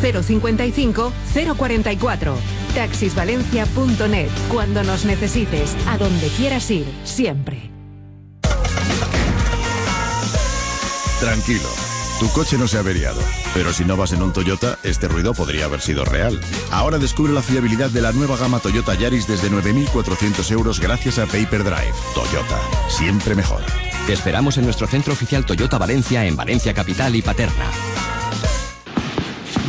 055 044. Taxisvalencia.net. Cuando nos necesites, a donde quieras ir, siempre. Tranquilo, tu coche no se ha averiado, pero si no vas en un Toyota, este ruido podría haber sido real. Ahora descubre la fiabilidad de la nueva gama Toyota Yaris desde 9.400 euros gracias a Paper Drive. Toyota, siempre mejor. Te esperamos en nuestro centro oficial Toyota Valencia en Valencia Capital y Paterna.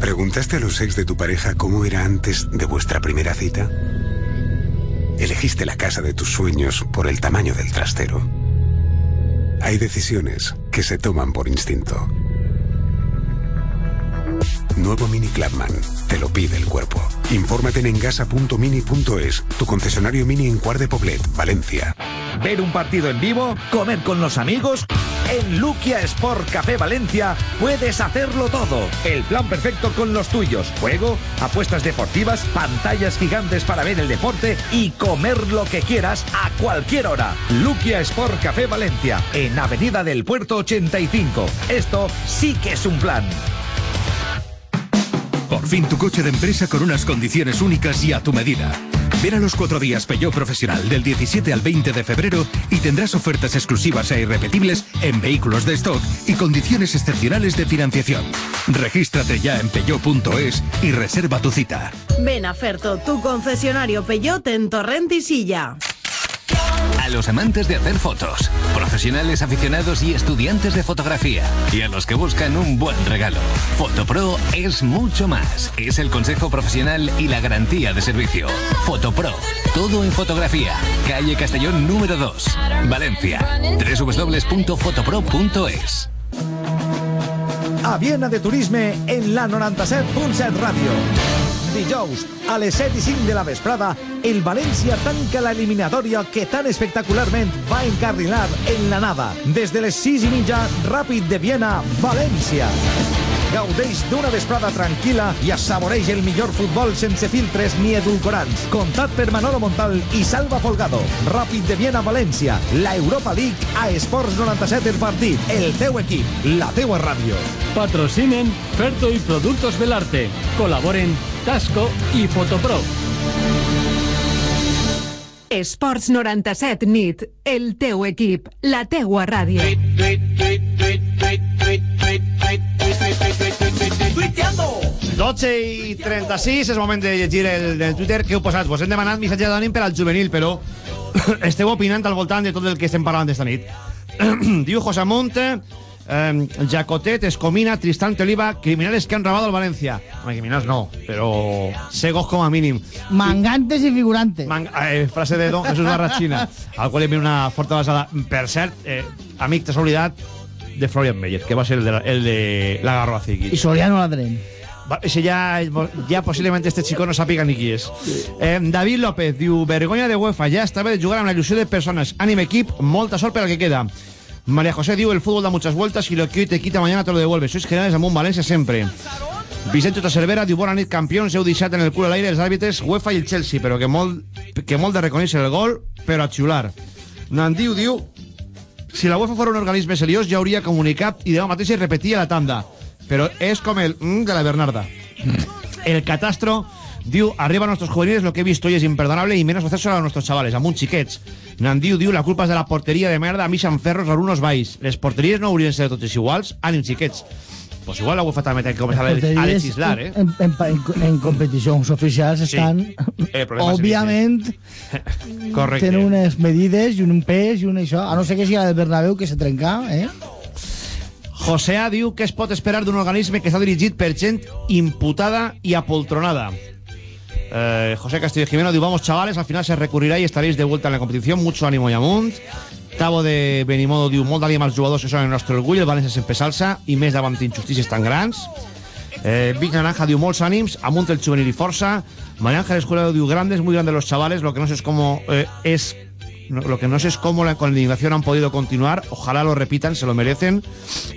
¿Preguntaste a los ex de tu pareja cómo era antes de vuestra primera cita? ¿Elegiste la casa de tus sueños por el tamaño del trastero? Hay decisiones que se toman por instinto. Nuevo Mini Clubman. Te lo pide el cuerpo. Infórmate en engasa.mini.es, tu concesionario Mini en Cuart de Poblet, Valencia. Ver un partido en vivo, comer con los amigos. En Luquia Sport Café Valencia puedes hacerlo todo. El plan perfecto con los tuyos. Juego, apuestas deportivas, pantallas gigantes para ver el deporte y comer lo que quieras a cualquier hora. Luquia Sport Café Valencia, en Avenida del Puerto 85. Esto sí que es un plan. Por fin tu coche de empresa con unas condiciones únicas y a tu medida. Ven a los cuatro días Peugeot Profesional del 17 al 20 de febrero y tendrás ofertas exclusivas e irrepetibles en vehículos de stock y condiciones excepcionales de financiación. Regístrate ya en peugeot.es y reserva tu cita. Ven a Ferto, tu concesionario Peugeot en Torrent y Silla. A los amantes de hacer fotos, profesionales aficionados y estudiantes de fotografía, y a los que buscan un buen regalo. Fotopro es mucho más. Es el consejo profesional y la garantía de servicio. Fotopro, todo en fotografía. Calle Castellón número 2, Valencia. www.fotopro.es. A Viena de Turisme en la 97.7 Ràdio. Dijous, a les 7 i 5 de la vesprada, el València tanca l'eliminatòria que tan espectacularment va encarrilar en la nada. Des de les 6 i mitja, Ràpid de Viena, València. Gaudeix d'una vesprada tranquil·la i assaboreix el millor futbol sense filtres ni edulcorants. Contat per Manolo Montal i Salva Folgado. Ràpid de Viena, València. La Europa League a Esports 97 el partit. El teu equip, la teua ràdio. Patrocinen Ferto y Productos Belarte. Colaboren Tasco y Fotopro. Esports 97 nit, el teu equip, la teua ràdio. Tuiteando! 12 i 36 és moment de llegir el, el Twitter que heu posat. Vos hem demanat missatge d'ànim per al juvenil, però esteu opinant al voltant de tot el que estem parlant d'esta nit. Diu José Monte, eh, Jacotet, Escomina, Tristán Oliva, criminales que han robado al Valencia. Home, criminals no, però segos com a mínim. Mangantes y figurantes. Man eh, frase de Don Jesús Barrachina, al qual li envio una forta basada. Per cert, eh, amic, t'has oblidat de Florian Meyer, que va ser el de la, el de la Garroa Cigui. Y Soriano Ladrén. Va, ese ya, ya posiblemente este chico no sàpiga ni qui és. Eh, David López diu, vergonya de UEFA, ja està bé de jugar amb la il·lusió de persones. Ànim equip, molta sort per al que queda. María José diu, el fútbol da muchas vueltas y lo que hoy te quita mañana te lo devuelve. Sois generales amb un València sempre. Vicente Cervera diu, bona nit, campions, heu deixat en el cul a l'aire els àrbitres UEFA i el Chelsea, però que molt, que molt de reconèixer el gol, però a xiular. Nandiu diu, si la UEFA fos un organisme seriós ja hauria comunicat i demà mateix es repetia la tanda. Però és com el mm de la Bernarda. El catastro diu, arriba a nuestros juveniles lo que he visto hoy es imperdonable y menos hacer solo a nuestros chavales, amb uns xiquets. Nandiu diu, la culpa és de la porteria de merda, a mi ferros algunos vais. Les porteries no haurien de ser totes iguals, ànim xiquets. Pues igual la UEFA també té que començar a, legislar, eh? En, en, en, en competicions oficials estan, El problema és òbviament, Correcte. tenen unes medides i un pes i un això. A no ser que sigui la del Bernabéu que se trenca, eh? José A diu que es pot esperar d'un organisme que està dirigit per gent imputada i apoltronada. Eh, José Castillo Jimeno diu, vamos chavales, al final se recurrirá y estaréis de vuelta en la competición, mucho ánimo y amunt. Tavo de Benimodo diu, molt d'ànim als jugadors que són el nostre orgull, el València sempre salsa, i més davant d'injustícies tan grans. Eh, Vic Naranja diu, molts ànims, amunt el juvenil i força. María Ángeles Jurado diu, grandes, muy grandes los chavales, lo que no sé es cómo eh, es lo que no sé es cómo la, con la indignación han podido continuar. Ojalá lo repitan, se lo merecen.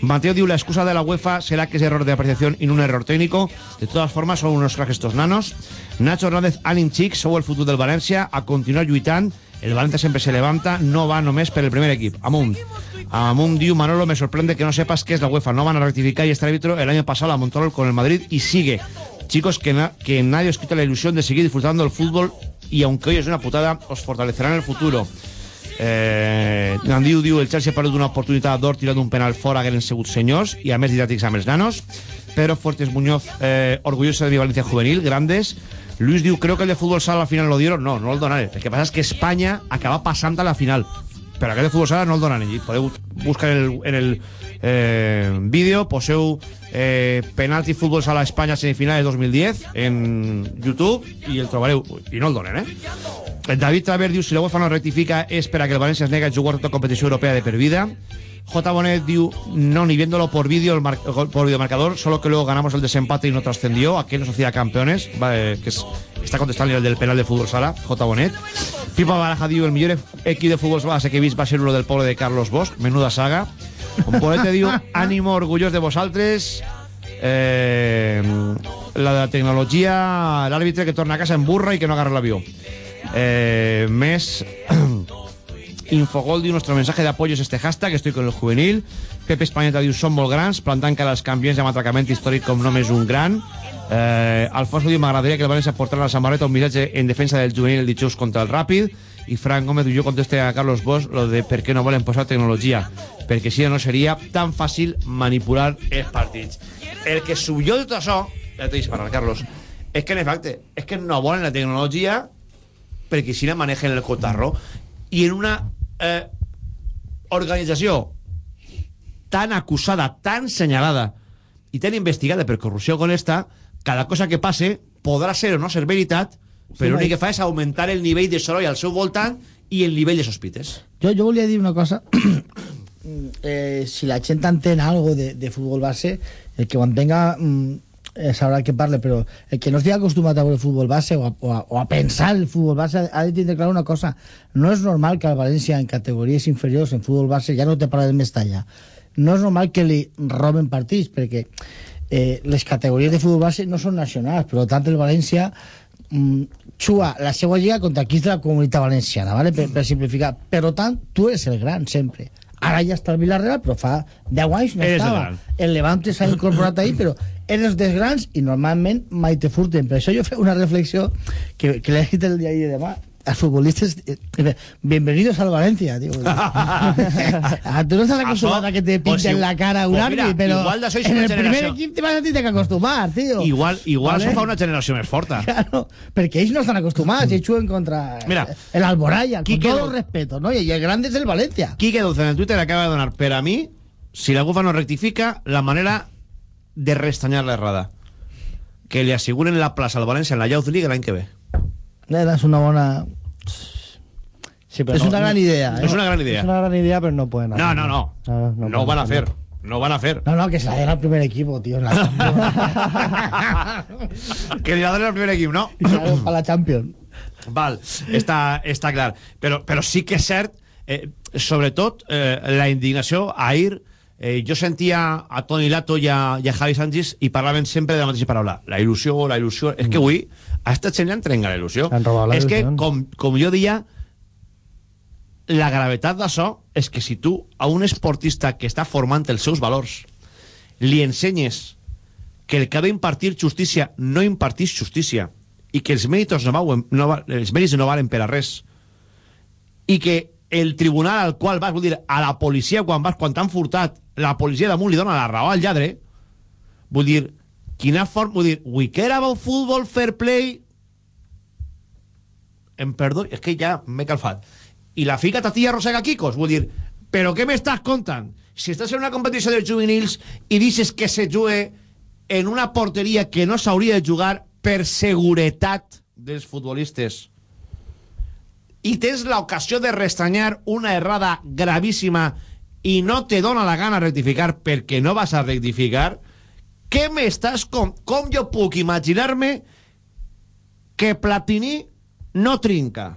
Mateo diu, la excusa de la UEFA será que es error de apreciación y no un error técnico. De todas formas, son unos cracks estos nanos. Nacho Hernández, ànim xics, sou el futur del València, a continuar lluitant el Valencia siempre se levanta, no va només per el primer equip, amunt. Amunt diu, Manolo, me sorprende que no sepas qué es la UEFA, no van a rectificar y este árbitro el año pasado la montó con el Madrid y sigue. Chicos, que, na- que nadie os quita la ilusión de seguir disfrutando del fútbol y aunque hoy es una putada, os fortalecerá en el futuro. Eh, diu el Chelsea ha perdut una oportunitat d'or tirant un penal fora que eren sigut senyors i a més didàctics amb els nanos Pedro Fuertes Muñoz eh, orgulloso de mi Valencia juvenil, grandes. Luis diu, creo que el de fútbol sala al final lo dieron no, no el donaran, el que passa és que Espanya acaba passant a la final. Però aquest de futbol sala no el donen i podeu buscar en el, en el eh, vídeo poseu eh, penalti futbol sala Espanya semifinales 2010 en YouTube i el trobareu i no el donen eh. El David Traver diu si la UEFA no rectifica es para que el Valencia es nega a jugar tota competició europea de per vida J. Bonet diu no, ni viéndolo por vídeo el mar- por videomarcador solo que luego ganamos el desempate y no trascendió aquel nos hacía campeones eh, que es, está contestando el del penal de fútbol sala J. Bonet Pipa Baraja diu el millor equip de futbol base que va ser uno del poble de Carlos Bosch menuda saga un Polete diu ànimo orgullós de vosaltres eh, la de la tecnologia l'àrbitre que torna a casa en burra i que no agarra l'avió eh, més Infogol diu nuestro mensaje de apoyo es este hashtag estoy con el juvenil. Pepe Españeta diu són molt grans plantant cara als campions amb atracament històric com només un gran. Eh, Alfonso diu m'agradaria que el València a la samarreta un missatge en defensa del juvenil el dijous contra el Ràpid. I Frank Gómez diu jo conteste a Carlos Bosch lo de per què no volen posar tecnologia perquè si no seria tan fàcil manipular els partits. El que subió de tot això ja t'he disparat Carlos és que en efecte és que no volen la tecnologia perquè si la manejen el cotarro. I en una eh, organització tan acusada, tan senyalada i tan investigada per corrupció con esta, cada cosa que passe podrà ser o no ser veritat, però l'únic que fa és augmentar el nivell de soroll al seu voltant i el nivell de sospites. Jo, jo volia dir una cosa. eh, si la gent entén algo de, de futbol base, el que ho entenga mm, sabrà que parle, però el que no estigui acostumat a veure futbol base o a, o a, o a pensar el futbol base ha de tindre clar una cosa. No és normal que el València en categories inferiors en futbol base, ja no te parla de Mestalla, no és normal que li roben partits, perquè eh, les categories de futbol base no són nacionals, per tant el València mm, juga la seva lliga contra equips de la comunitat valenciana, ¿vale? per, per simplificar. Per tant, tu eres el gran, sempre. Ara ja està el Villarreal, però fa 10 anys no Eres el estava. gran. El, Levante s'ha incorporat ahí, però eres dels grans i normalment mai te furten. Per això jo feu una reflexió que, que l'he escrit el dia de demà. Els futbolistes, eh, bienvenidos al Valencia, tío. Ah, tú no estás acostumbrado a que te pues pinten i- la cara a un pues mira, árbitro, pero igual sois en una el primer generació- equip te vas a tindre que acostumar, tío. Igual, igual Vale? fa una generació més forta. Claro, perquè ells no estan acostumats, ells juguen contra Mira, el Alboraya, con todo el respeto, ¿no? Y el grande es el Valencia. Quique Dulce en el Twitter acaba de donar per a mi, si la UEFA no rectifica, la manera de restanyar la errada. Que li asseguren la plaça al València en la Youth League l'any que ve. Era una bona... Sí, Es una gran idea, ¿eh? Es una gran idea. Es una gran idea, pero no pueden No, no, no. No, No, no ho van a fer. No van a fer. No, no, que se la den al primer equipo, tío. la que li la donen al primer equip, no? Se la den para la Champions. Val, està, està clar. Però, però sí que és cert, eh, sobretot, eh, la indignació ahir... Eh, jo sentia a Toni Lato i a, i a Javi Sánchez i parlaven sempre de la mateixa paraula. La il·lusió, la il·lusió... És que avui a esta gent li han trencat la il·lusió. La és que, com, com jo deia, la gravetat d'això és que si tu a un esportista que està formant els seus valors li ensenyes que el que ha d'impartir justícia no impartís justícia i que els mèrits no, valen, no, els mèrits no valen per a res i que el tribunal al qual vas, vull dir, a la policia quan vas, quan t'han furtat, la policia damunt li dona la raó al lladre, vull dir, quina forma, vull dir, we care about football, fair play, em perdó, és que ja m'he calfat. I la fica Tatilla Rosega Kikos, vull dir, però què m'estàs contant? Si estàs en una competició de juvenils i dices que se jugue en una porteria que no s'hauria de jugar per seguretat dels futbolistes i tens l'ocasió de restanyar una errada gravíssima i no te dona la gana rectificar perquè no vas a rectificar, què m'estàs... Com, com jo puc imaginar-me que Platini no trinca?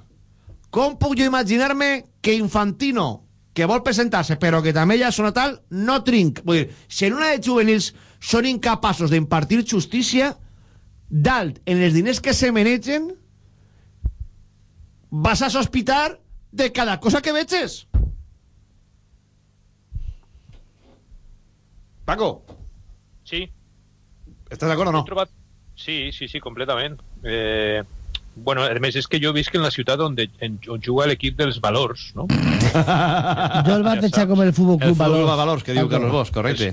Com puc jo imaginar-me que Infantino, que vol presentar-se però que també ja sona tal, no trinca? Vull dir, si en una de juvenils són incapaços d'impartir justícia, dalt, en els diners que se menegen, vas a sospitar de cada cosa que veches. Paco, Sí, ¿estás de acuerdo o no? trobat... Sí, sí, sí, completament. Eh, bueno, a més, és que jo visc en la ciutat on, de, en, on juga l'equip dels valors, no? Jo el vaig deixar com el Futbol El Club Valors. de valors, que diu Carlos Bosch, correcte.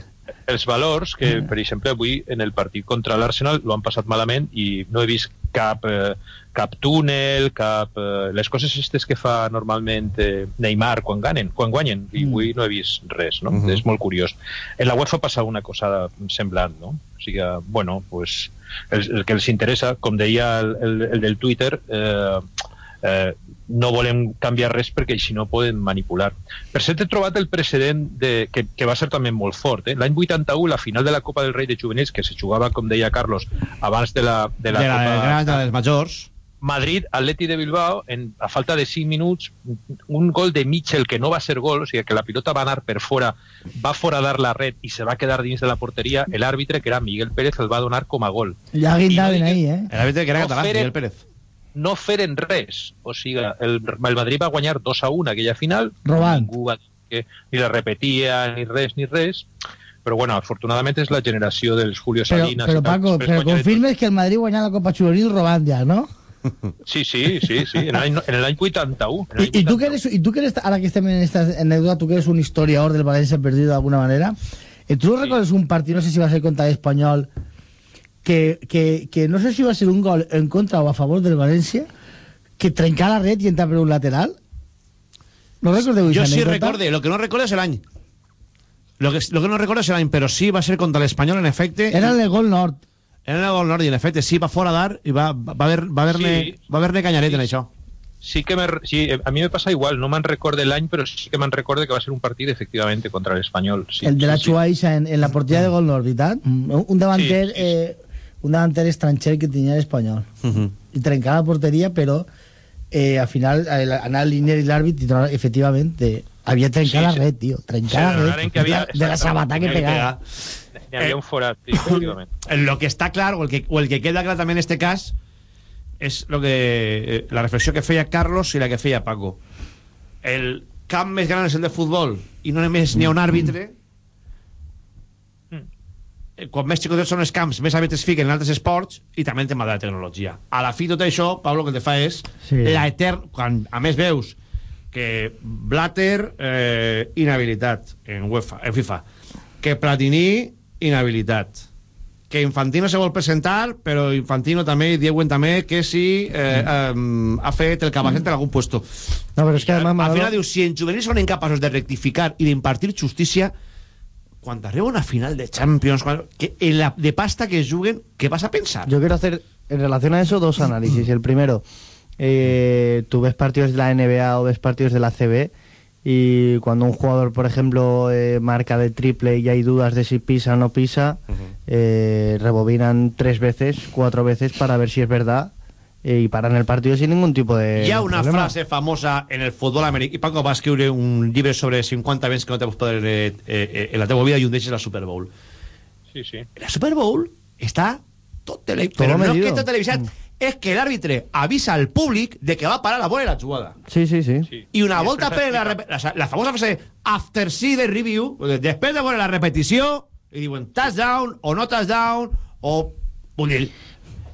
Els valors que, per exemple, avui en el partit contra l'Arsenal lo han passat malament i no he vist cap, eh, cap túnel, cap... Eh, les coses aquestes que fa normalment eh, Neymar quan ganen, quan guanyen, i avui no he vist res, no? Mhm. És molt curiós. En la UEFA passa una cosa semblant, no? O sigui, bueno, pues, el, el que els interessa, com deia el, el, el del Twitter, eh, eh, no volem canviar res perquè així no poden manipular. Per cert, he trobat el precedent de, que, que va ser també molt fort. Eh? L'any 81, la final de la Copa del Rei de Juvenils, que se jugava, com deia Carlos, abans de la, de la de la Copa... gran de les majors. Madrid, Atleti de Bilbao, en, a falta de 5 minuts, un gol de Mitchell que no va ser gol, o sigui que la pilota va anar per fora, va foradar la red i se va quedar dins de la porteria, el àrbitre, que era Miguel Pérez, el va donar com a gol. Ja guindaven ahí, eh? El àrbitre que era No català, feren- Miguel Pérez. no feren res. O sigui, el, el Madrid va guanyar 2 a 1 aquella final. Robant. Ningú que ni la repetia, ni res, ni res. Però bueno, afortunadament és la generació dels Julio Salinas. però Paco, però de confirmes que el Madrid guanyà la Copa Juvenil robant ja, no? Sí, sí, sí, sí. En l'any en l'any 81. En I, l'any i, tu que eres, I tu que eres, ara que estem en esta anècdota, tu que eres un historiador del València perdido d'alguna manera, eh, tu no recordes un partit, no sé si va ser contra l'Espanyol, que, que, que no sé si va ser un gol en contra o a favor del València, que trencar la red i entrar per un lateral? No recordeu Yo aquesta sí anècdota? recordé, lo que no recuerdo es el año. Lo que, lo que no recuerdo es el año, pero sí va a ser contra el español, en efecto. Era el gol nord. Era el gol nord, i en efecte, sí, va fora d'ar i va, va haver- va haver-ne Sí. va haver canyaret en això. Sí que me, sí, eh, a mí me pasa igual, no me'n recorde l'any, però sí que me'n recorde que va ser un partit efectivament contra l'Espanyol. Sí, el de la sí, sí. En, en la portería de gol nord, veritat? Un, un davanter, Sí, sí, sí. Eh, un davanter estranger que tenia l'Espanyol. i trencar la porteria, però eh, al final eh, anar al línia i l'àrbit i trobar, efectivament, eh, havia trencat Sí, la sí. red, tio. Trencar la red que havia- de la sabata que exactament, pegava. N'hi havia un forat, sí, efectivament. Lo que está claro, o el que, o el que queda claro también en este caso, es lo que eh, la reflexión que feia Carlos y la que feia Paco. El camp més gran és el de futbol i no només n'hi ha un àrbitre. Eh, Quan més xicotets són els camps, més àrbitres fiquen en altres esports i també el tema de la tecnologia. A la fi tot això, Pablo, que te fa és Sí. la etern... Quan a més veus que Blatter eh, inhabilitat en UEFA, en FIFA, que Platini inhabilitat, que Infantino se vol presentar, però Infantino també diuen també que si eh, eh, ha fet el cabasset en algun puesto. No, però és que además, Al final diu, si en juvenils són incapaços de rectificar i d'impartir justícia, quan arriba una final de Champions, quan, que en la de pasta que juguen, què vas a pensar? Yo quiero hacer en relación a eso dos análisis. El primero, eh, tú ves partidos de la NBA o ves partidos de la CB y cuando un jugador, por ejemplo, eh, marca de triple y hay dudas de si pisa o no pisa, eh, rebobinan tres veces, cuatro veces para ver si es verdad eh, y paran el partido sin ningún tipo de ha una problema. frase famosa en el futbol americà, i Paco escriure un llibre sobre 50 events que no te pots poder eh, eh, en la teva vida i un és la Super Bowl. Sí, sí. La Super Bowl està tot tele... Todo però no medido. que televisat, és que l'àrbitre avisa al públic de que va a parar la bola i la jugada. Sí, sí, sí. I una volta per la, la, la famosa frase after see the review, després de veure la repetició, i diuen touchdown o no touchdown o punyell.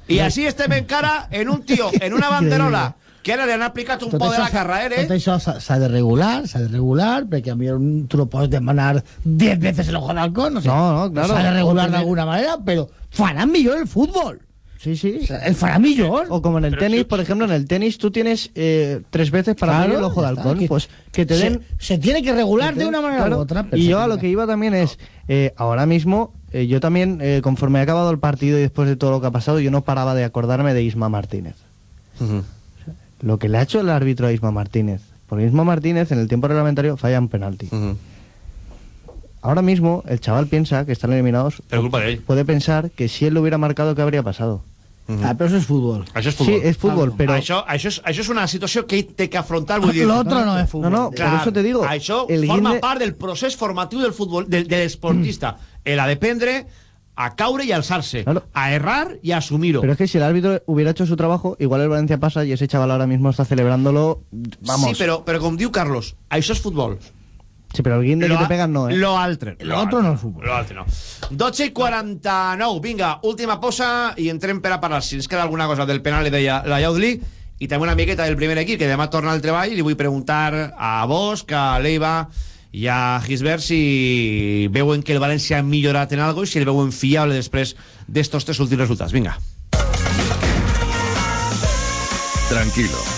I així estem encara en un tio, en una banderola, que ara li han aplicat un tot poder a això, carrera, tot això s'ha de regular, s'ha de regular, perquè a mi un, tu no pots demanar 10 veces el ojo de halcón, no sé. No, no, claro. S'ha de regular d'alguna manera, però faran millor el fútbol. Sí, sí. O sea, el fará millón. O como en el tenis, por ejemplo, en el tenis tú tienes eh, tres veces para Claro, el ojo de halcón. que- pues que te se- den. se tiene que regular te de una manera claro. u otra, Y yo a lo que iba también es, eh, ahora mismo, eh, yo también, eh, conforme ha acabado el partido y después de todo lo que ha pasado, yo no paraba de acordarme de Isma Martínez. Lo que le ha hecho el árbitro a Isma Martínez. Porque Isma Martínez en el tiempo reglamentario falla un penalti. Ahora mismo el chaval piensa que están eliminados. Per culpa d'ell. Puede pensar que si él lo hubiera marcado, ¿qué habría pasado? Ah, pero eso es fútbol. Això és futbol. Sí, es fútbol, pero... Això, això, és, això és una situació que té que afrontar. Vull dir, Lo otro no es fútbol. No, no, por eso te digo, Això el forma guinde- part del procés formatiu del futbol, del, de l'esportista. El ha de prendre a caure y alzarse, a errar y a asumirlo. Pero es que si el árbitro hubiera hecho su trabajo, igual el Valencia pasa y ese chaval ahora mismo está celebrándolo. Vamos. Sí, pero, pero com diu Carlos, això és futbol. Sí, pero el guinde que te pegan no, ¿eh? Lo altre. Lo otro no és futbol. Lo altre no. 12 i 49. Vinga, última posa i entrem per a parlar. Si ens queda alguna cosa del penal, deia la Youth League, i també una miqueta del primer equip, que demà torna al treball, i li vull preguntar a Bosch, a Leiva i a Gisbert si veuen que el València ha millorat en algo i si el veuen fiable després d'estos tres últims resultats. Vinga. Tranquilo.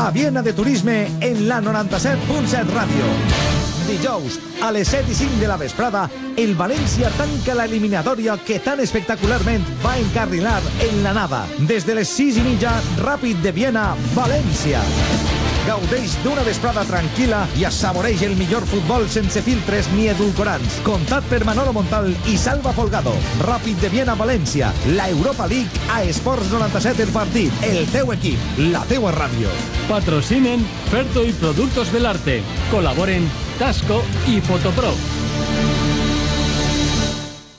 A Viena de Turisme en la 97.7 Ràdio. Dijous, a les 7 i 5 de la vesprada, el València tanca l'eliminatòria que tan espectacularment va encarrilar en la nada. Des de les 6 i mitja, Ràpid de Viena, València. Gaudeix d'una vesprada tranquil·la i assaboreix el millor futbol sense filtres ni edulcorants. Contat per Manolo Montal i Salva Folgado. Ràpid de Viena, València. La Europa League a Esports 97 el partit. El teu equip, la teua ràdio. Patrocinen Ferto y Productos del Arte. Colaboren Tasco y Fotopro.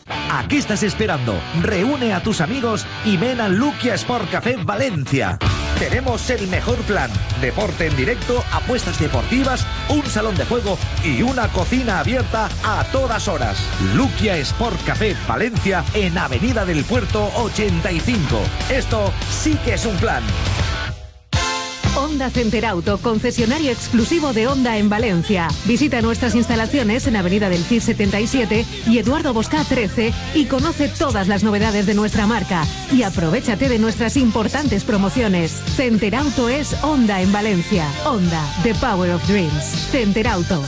¿A qué estás esperando? Reúne a tus amigos y ven a Luquia Sport Café Valencia. Tenemos el mejor plan. Deporte en directo, apuestas deportivas, un salón de juego y una cocina abierta a todas horas. Luquia Sport Café Valencia en Avenida del Puerto 85. Esto sí que es un plan. Honda Center Auto, concesionario exclusivo de Honda en Valencia. Visita nuestras instalaciones en Avenida del CIR 77 y Eduardo Bosca 13 y conoce todas las novedades de nuestra marca. Y aprovechate de nuestras importantes promociones. Center Auto es Honda en Valencia. Honda, The Power of Dreams. Center Auto.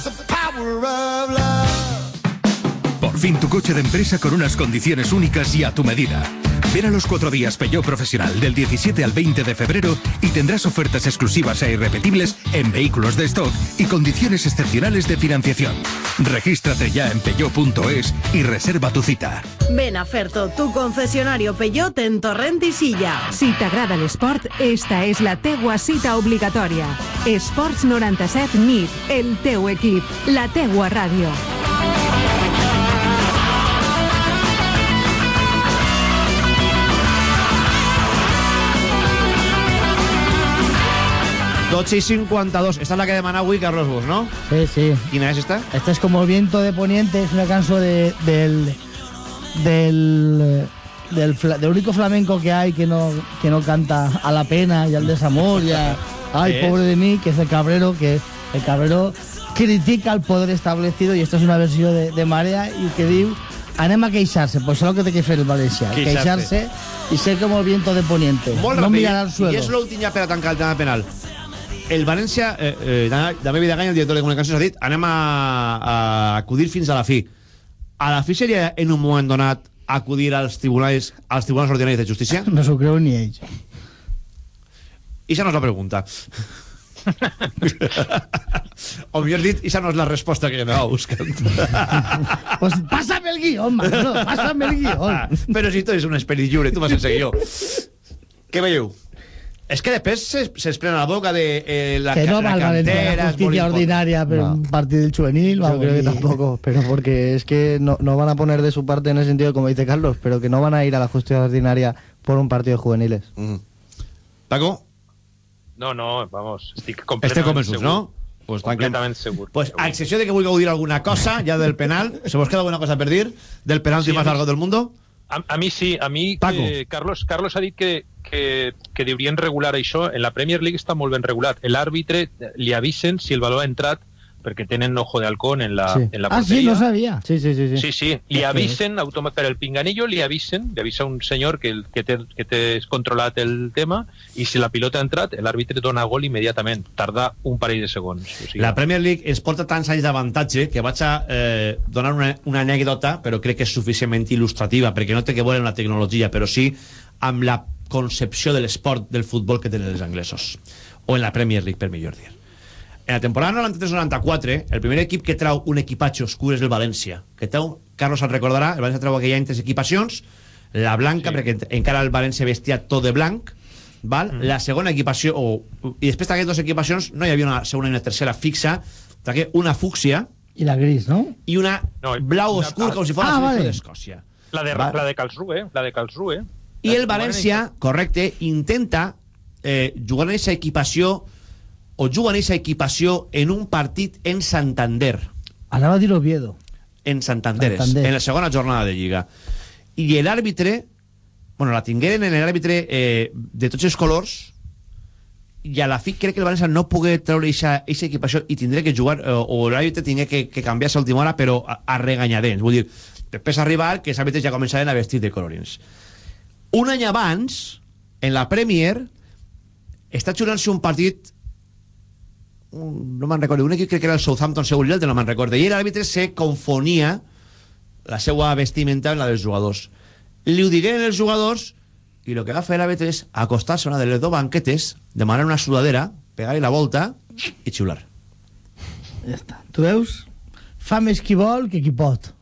Por fin tu coche de empresa con unas condiciones únicas y a tu medida. Ven a los cuatro días Peugeot Profesional del 17 al 20 de febrero y tendrás ofertas exclusivas e irrepetibles en vehículos de stock y condiciones excepcionales de financiación. Regístrate ya en peugeot.es y reserva tu cita. Ven a Ferto, tu concesionario Peugeot en Torrent i Silla. Si t'agrada l'esport, esta és la teua cita obligatòria. Esports 97 NIT, el teu equip, la teua ràdio. Dotze i 52. Esta es la que demana avui Carlos Bus, ¿no? Sí, sí. ¿Quién es esta? Esta es como el viento de poniente, es una canción de, del, del, del, fla- del único flamenco que hay que no, que no canta a la pena y al desamor y a, ay, pobre de mí, que es el cabrero, que el cabrero critica al poder establecido y esto es una versión de, de Marea y que diu anem a queixar-se, pues es lo que té que fer el València, Queixar-se. y ser como el viento de poniente, Molt no ràpid, mirar al I suelo. és l'últim ja per a tancar el tema penal. El València, eh, eh, David Vidagany, el director de comunicacions, ha dit anem a, a acudir fins a la fi. A la fi seria en un moment donat acudir als tribunals, als tribunals ordinaris de justícia? No s'ho creu ni ells. I esa no és la pregunta. o millor dit, esa no és la resposta que jo anava buscant. Pues pásame el guión, Manolo, pásame el guión. Però si tu eres un esperit lliure, tu vas sense guió. Què veieu? És que després se, se es prena la boca de eh, la, que no la cantera, la justicia ordinaria, pero No. un partido del juvenil, Yo creo que tampoco, pero porque es que no, no van a poner de su parte en el sentido, como dice Carlos, pero que no van a ir a la justicia ordinaria por un partido de juveniles. Paco? No, no, vamos, estic completament convençuts, segur. no? Pues completament segur. Pues a excepció de que vulgueu dir alguna cosa ja del penal, se vos queda alguna cosa per dir del penalti Sí, más a mi- largo del mundo? A, a mi sí, a mi que Carlos, Carlos ha dit que, que, que deurien regular això. En la Premier League està molt ben regulat. L'àrbitre li avisen si el valor ha entrat perquè tenen ojo de halcón en la, Sí. en la Ah, sí, porteria. no sabía. Sí, sí, sí. Sí, sí, li Sí. avisen, automa- per el pinganillo li avisen, li avisa un senyor que, que, té, que té controlat el tema i si la pilota ha entrat, l'àrbitre dona gol immediatament, tarda un parell de segons. O sigui, La Premier League ens porta tants anys d'avantatge que vaig a eh, donar una, una anècdota, però crec que és suficientment il·lustrativa, perquè no té que veure amb la tecnologia, però sí amb la concepció de l'esport del futbol que tenen els anglesos. O en la Premier League, per millor dir. En la temporada 93-94, el primer equip que trau un equipatge oscur és el València. Que trau, Carlos el recordarà, el València trau aquell any tres equipacions, la blanca, sí. perquè en- encara el València vestia tot de blanc, val? Mm. la segona equipació, o, i després d'aquestes dues equipacions no hi havia una segona i una tercera fixa, tragué una fúcsia Y la gris, ¿no? i una No, blau una- oscur, com si fos Ah, la vale. d'Escòcia. la, de, la de Karlsruhe, la de Karlsruhe. I el València, correcte, intenta eh, jugar en aquesta equipació o juga en aquesta equipació en un partit en Santander. Anava a dir Oviedo. En Santander, Santander. en la segona jornada de Lliga. I l'àrbitre, bueno, la tingueren en l'àrbitre eh, de tots els colors i a la fi crec que el València no pogué treure aquesta equipació i tindré que jugar, eh, o l'àrbitre tindré que, que canviar-se a última hora, però a, a reganyadents. Vull dir, després arribar que els àrbitres ja començaven a vestir de colorins. Un any abans, en la Premier, està jugant-se un partit un, no me'n recordo, un equip crec que era el Southampton segur l'altre no me'n recordo, i l'àrbitre se confonia la seva vestimenta amb la dels jugadors li ho digueren els jugadors i el que va fer l'àrbitre és acostar-se a una de les dues banquetes demanar una sudadera, pegar-hi la volta i xiular Ja està. Tu veus? Fa més qui vol que qui pot.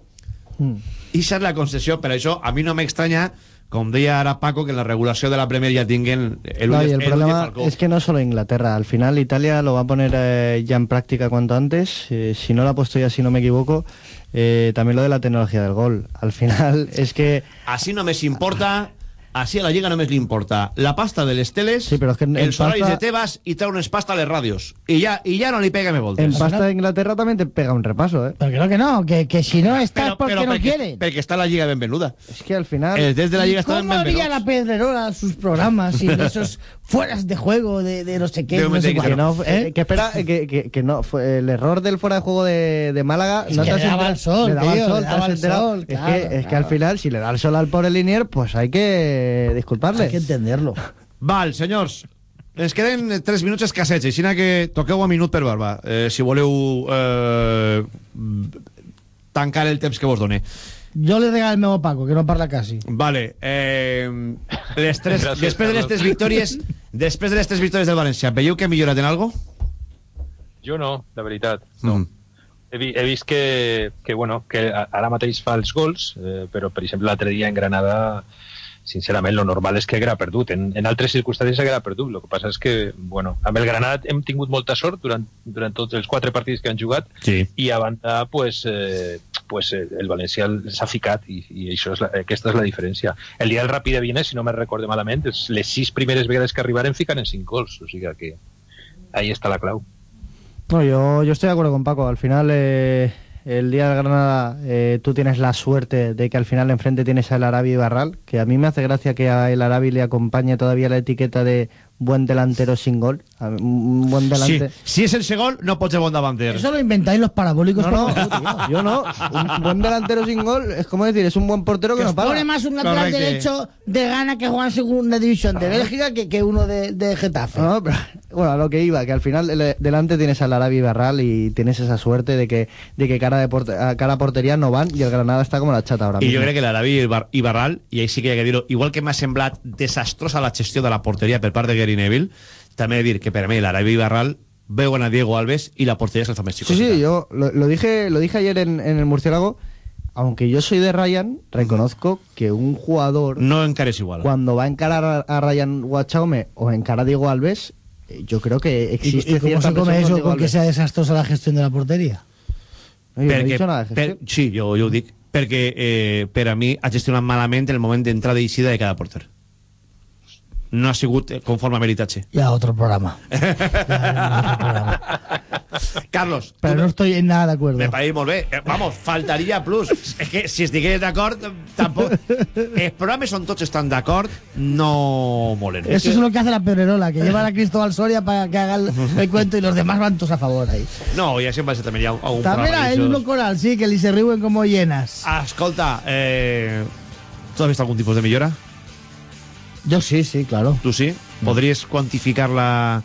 i això és la concessió, per això a mi no m'estranya com deia ara Paco, que la regulació de la Premier ja tinguen el, No, el problema es que no solo Inglaterra, al final Italia lo va a poner eh, ya en práctica cuanto antes, eh, si no lo ha puesto ya, si no me equivoco, eh, también lo de la tecnología del gol. Al final es que... Así només importa Així a la Lliga només li importa la pasta de les teles, sí, però és que en- horaris de Tebas i traure's pasta a les ràdios. I ja, i ja no li pega me voltes. En pasta de Inglaterra también te pega un repaso, ¿eh? Pero creo que no, que, que si no estás Pero- porque pero no perquè- quieren. Perquè està la Lliga benvenuda. Es que al final... Els des de la ¿Y Lliga estaven ¿Cómo haría benvenuts. la Pedrerola sus programas y esos fueras de juego de, de no sé qué? Que no sé no, cuánto? eh, ¿Eh? que espera, eh, que, que, que no, fue el error del fuera de juego de, de Málaga Es no que te le daba el sol, le daba tío, el sol, le daba el sol, es, claro, que, es que al final, si le da el sol al pobre Linier, pues hay que disculparle. Hay que entenderlo. Val, senyors, ens queden 3 minuts escassets, així que toqueu a minut per barba, eh, si voleu eh, tancar el temps que vos done. Yo le regalo el meu a Paco, que no parla casi. Vale, eh, les tres, Gràcies, després de les tres victòries després de les tres victòries del València, veieu que ha millorat en algo? Jo no, la veritat. No. Mm. He, vi, he vist que, que, bueno, que ara mateix fa els gols, eh, però, per exemple, l'altre dia en Granada, sincerament, lo normal és que haguera perdut. En, en altres circumstàncies haguera perdut. El que passa és que, bueno, amb el Granada hem tingut molta sort durant, durant tots els quatre partits que han jugat Sí. i a banda, pues, eh, pues eh, el València s'ha ficat i, i això és la, aquesta és la diferència. El dia del Rapid de Viena, si no me recorde malament, és les sis primeres vegades que arribaren ficaren cinc gols, o sigui que ahí està la clau. No, yo, yo estoy de acuerdo con Paco. Al final, eh, el día de Granada, eh, tú tienes la suerte de que al final enfrente tienes al Arabi y Barral, que a mí me hace gracia que a el Arabi le acompañe todavía la etiqueta de buen delantero sin gol. Un buen Sí, delante. si és el segon, no pot ser bon davanter. Eso lo inventáis los parabólicos. No, no, tío. yo no. Un buen delantero sin gol es como decir, es un buen portero que, Que no os para. pone más un lateral derecho de gana que juega en segunda división de Bélgica que, que uno de, de Getafe. No, pero, bueno, a lo que iba, que al final delante tienes al Arabi y Barral y tienes esa suerte de que, de que cara, de porte- cara a portería no van y el Granada está como la chata ahora I mismo. jo crec que l'Arabi i, i Barral, i ahí sí que hi ha que dir-ho, igual que m'ha semblat desastrosa la gestió de la porteria per part de Gary Neville, també he de dir que per a mi l'Arabi i Barral veuen a Diego Alves i la porteria se'ls fa més Sí, sí, yo lo, lo dije, lo dije ayer en, en el Murciélago. Aunque yo soy de Ryan, reconozco que un jugador. No encares igual. Cuando va a encarar a, a Ryan Guachaume o encara a Diego Alves, eh, yo creo que ¿Y, existe y cómo cierta se come eso Diego con que sea desastrosa la gestión de la portería? No, yo no he Perquè- dicho nada de gestión. per, sí, jo, jo ho dic, perquè eh, per a mi ha gestionat malament el moment d'entrada i eixida de cada porter. No ha sigut eh, conforme a meritatge. Ya otro programa. Ya, otro programa. Carlos, Pero no estoy en nada de acuerdo. me pareix molt bé. Eh, Vamos, faltaria plus. És que si estigués d'acord, tampoc... Els programes on tots estan d'acord no molen. Eso es lo que hace la Pedrerola, que lleva a Cristóbal Soria para que haga el, el cuento y los demás van todos a favor ahí. No, ja sempre se també hi ha algun También programa hay d'aixòs. uno coral, sí, que li se riuen como llenas. Escolta, eh, ¿tú has visto algún tipo de millora? Yo sí, sí, claro. ¿Tú sí? ¿Podrías cuantificarla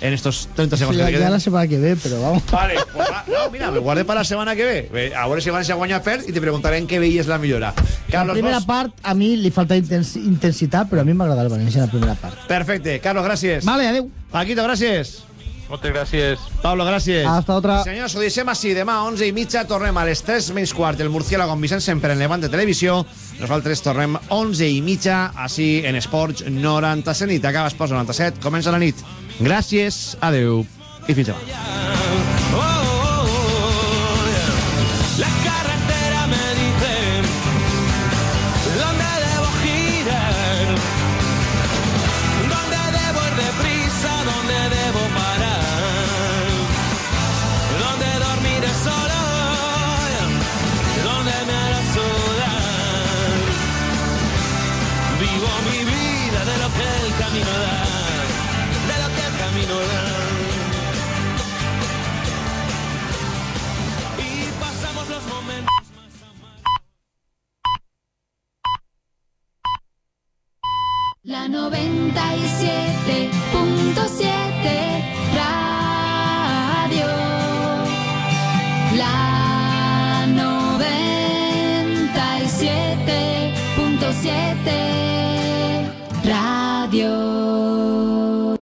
en estos 30 segundos ya, que ya queden? la semana que ve, pero vamos. Vale, pues no, mira, me guardé para la semana que ve. Bé, A veure si van a guanyar perd i te preguntaré en què veies la millora. la Carlos primera Bosch. part, a mí le falta intens intensidad, pero a mí me agrada el Valencia en la primera part. Perfecte. Carlos, gràcies. Vale, adeu. Paquito, gràcies. Moltes gràcies. Pablo, gràcies. Hasta otra. Senyors, ho deixem així. Demà a 11 i mitja tornem a les 3 menys quart. El Murciélago amb Vicent sempre en Levante Televisió. Nosaltres tornem 11 i mitja així en Esports 97 nit. Acaba Esports 97. Comença la nit. Gràcies, adeu i fins demà. La 97.7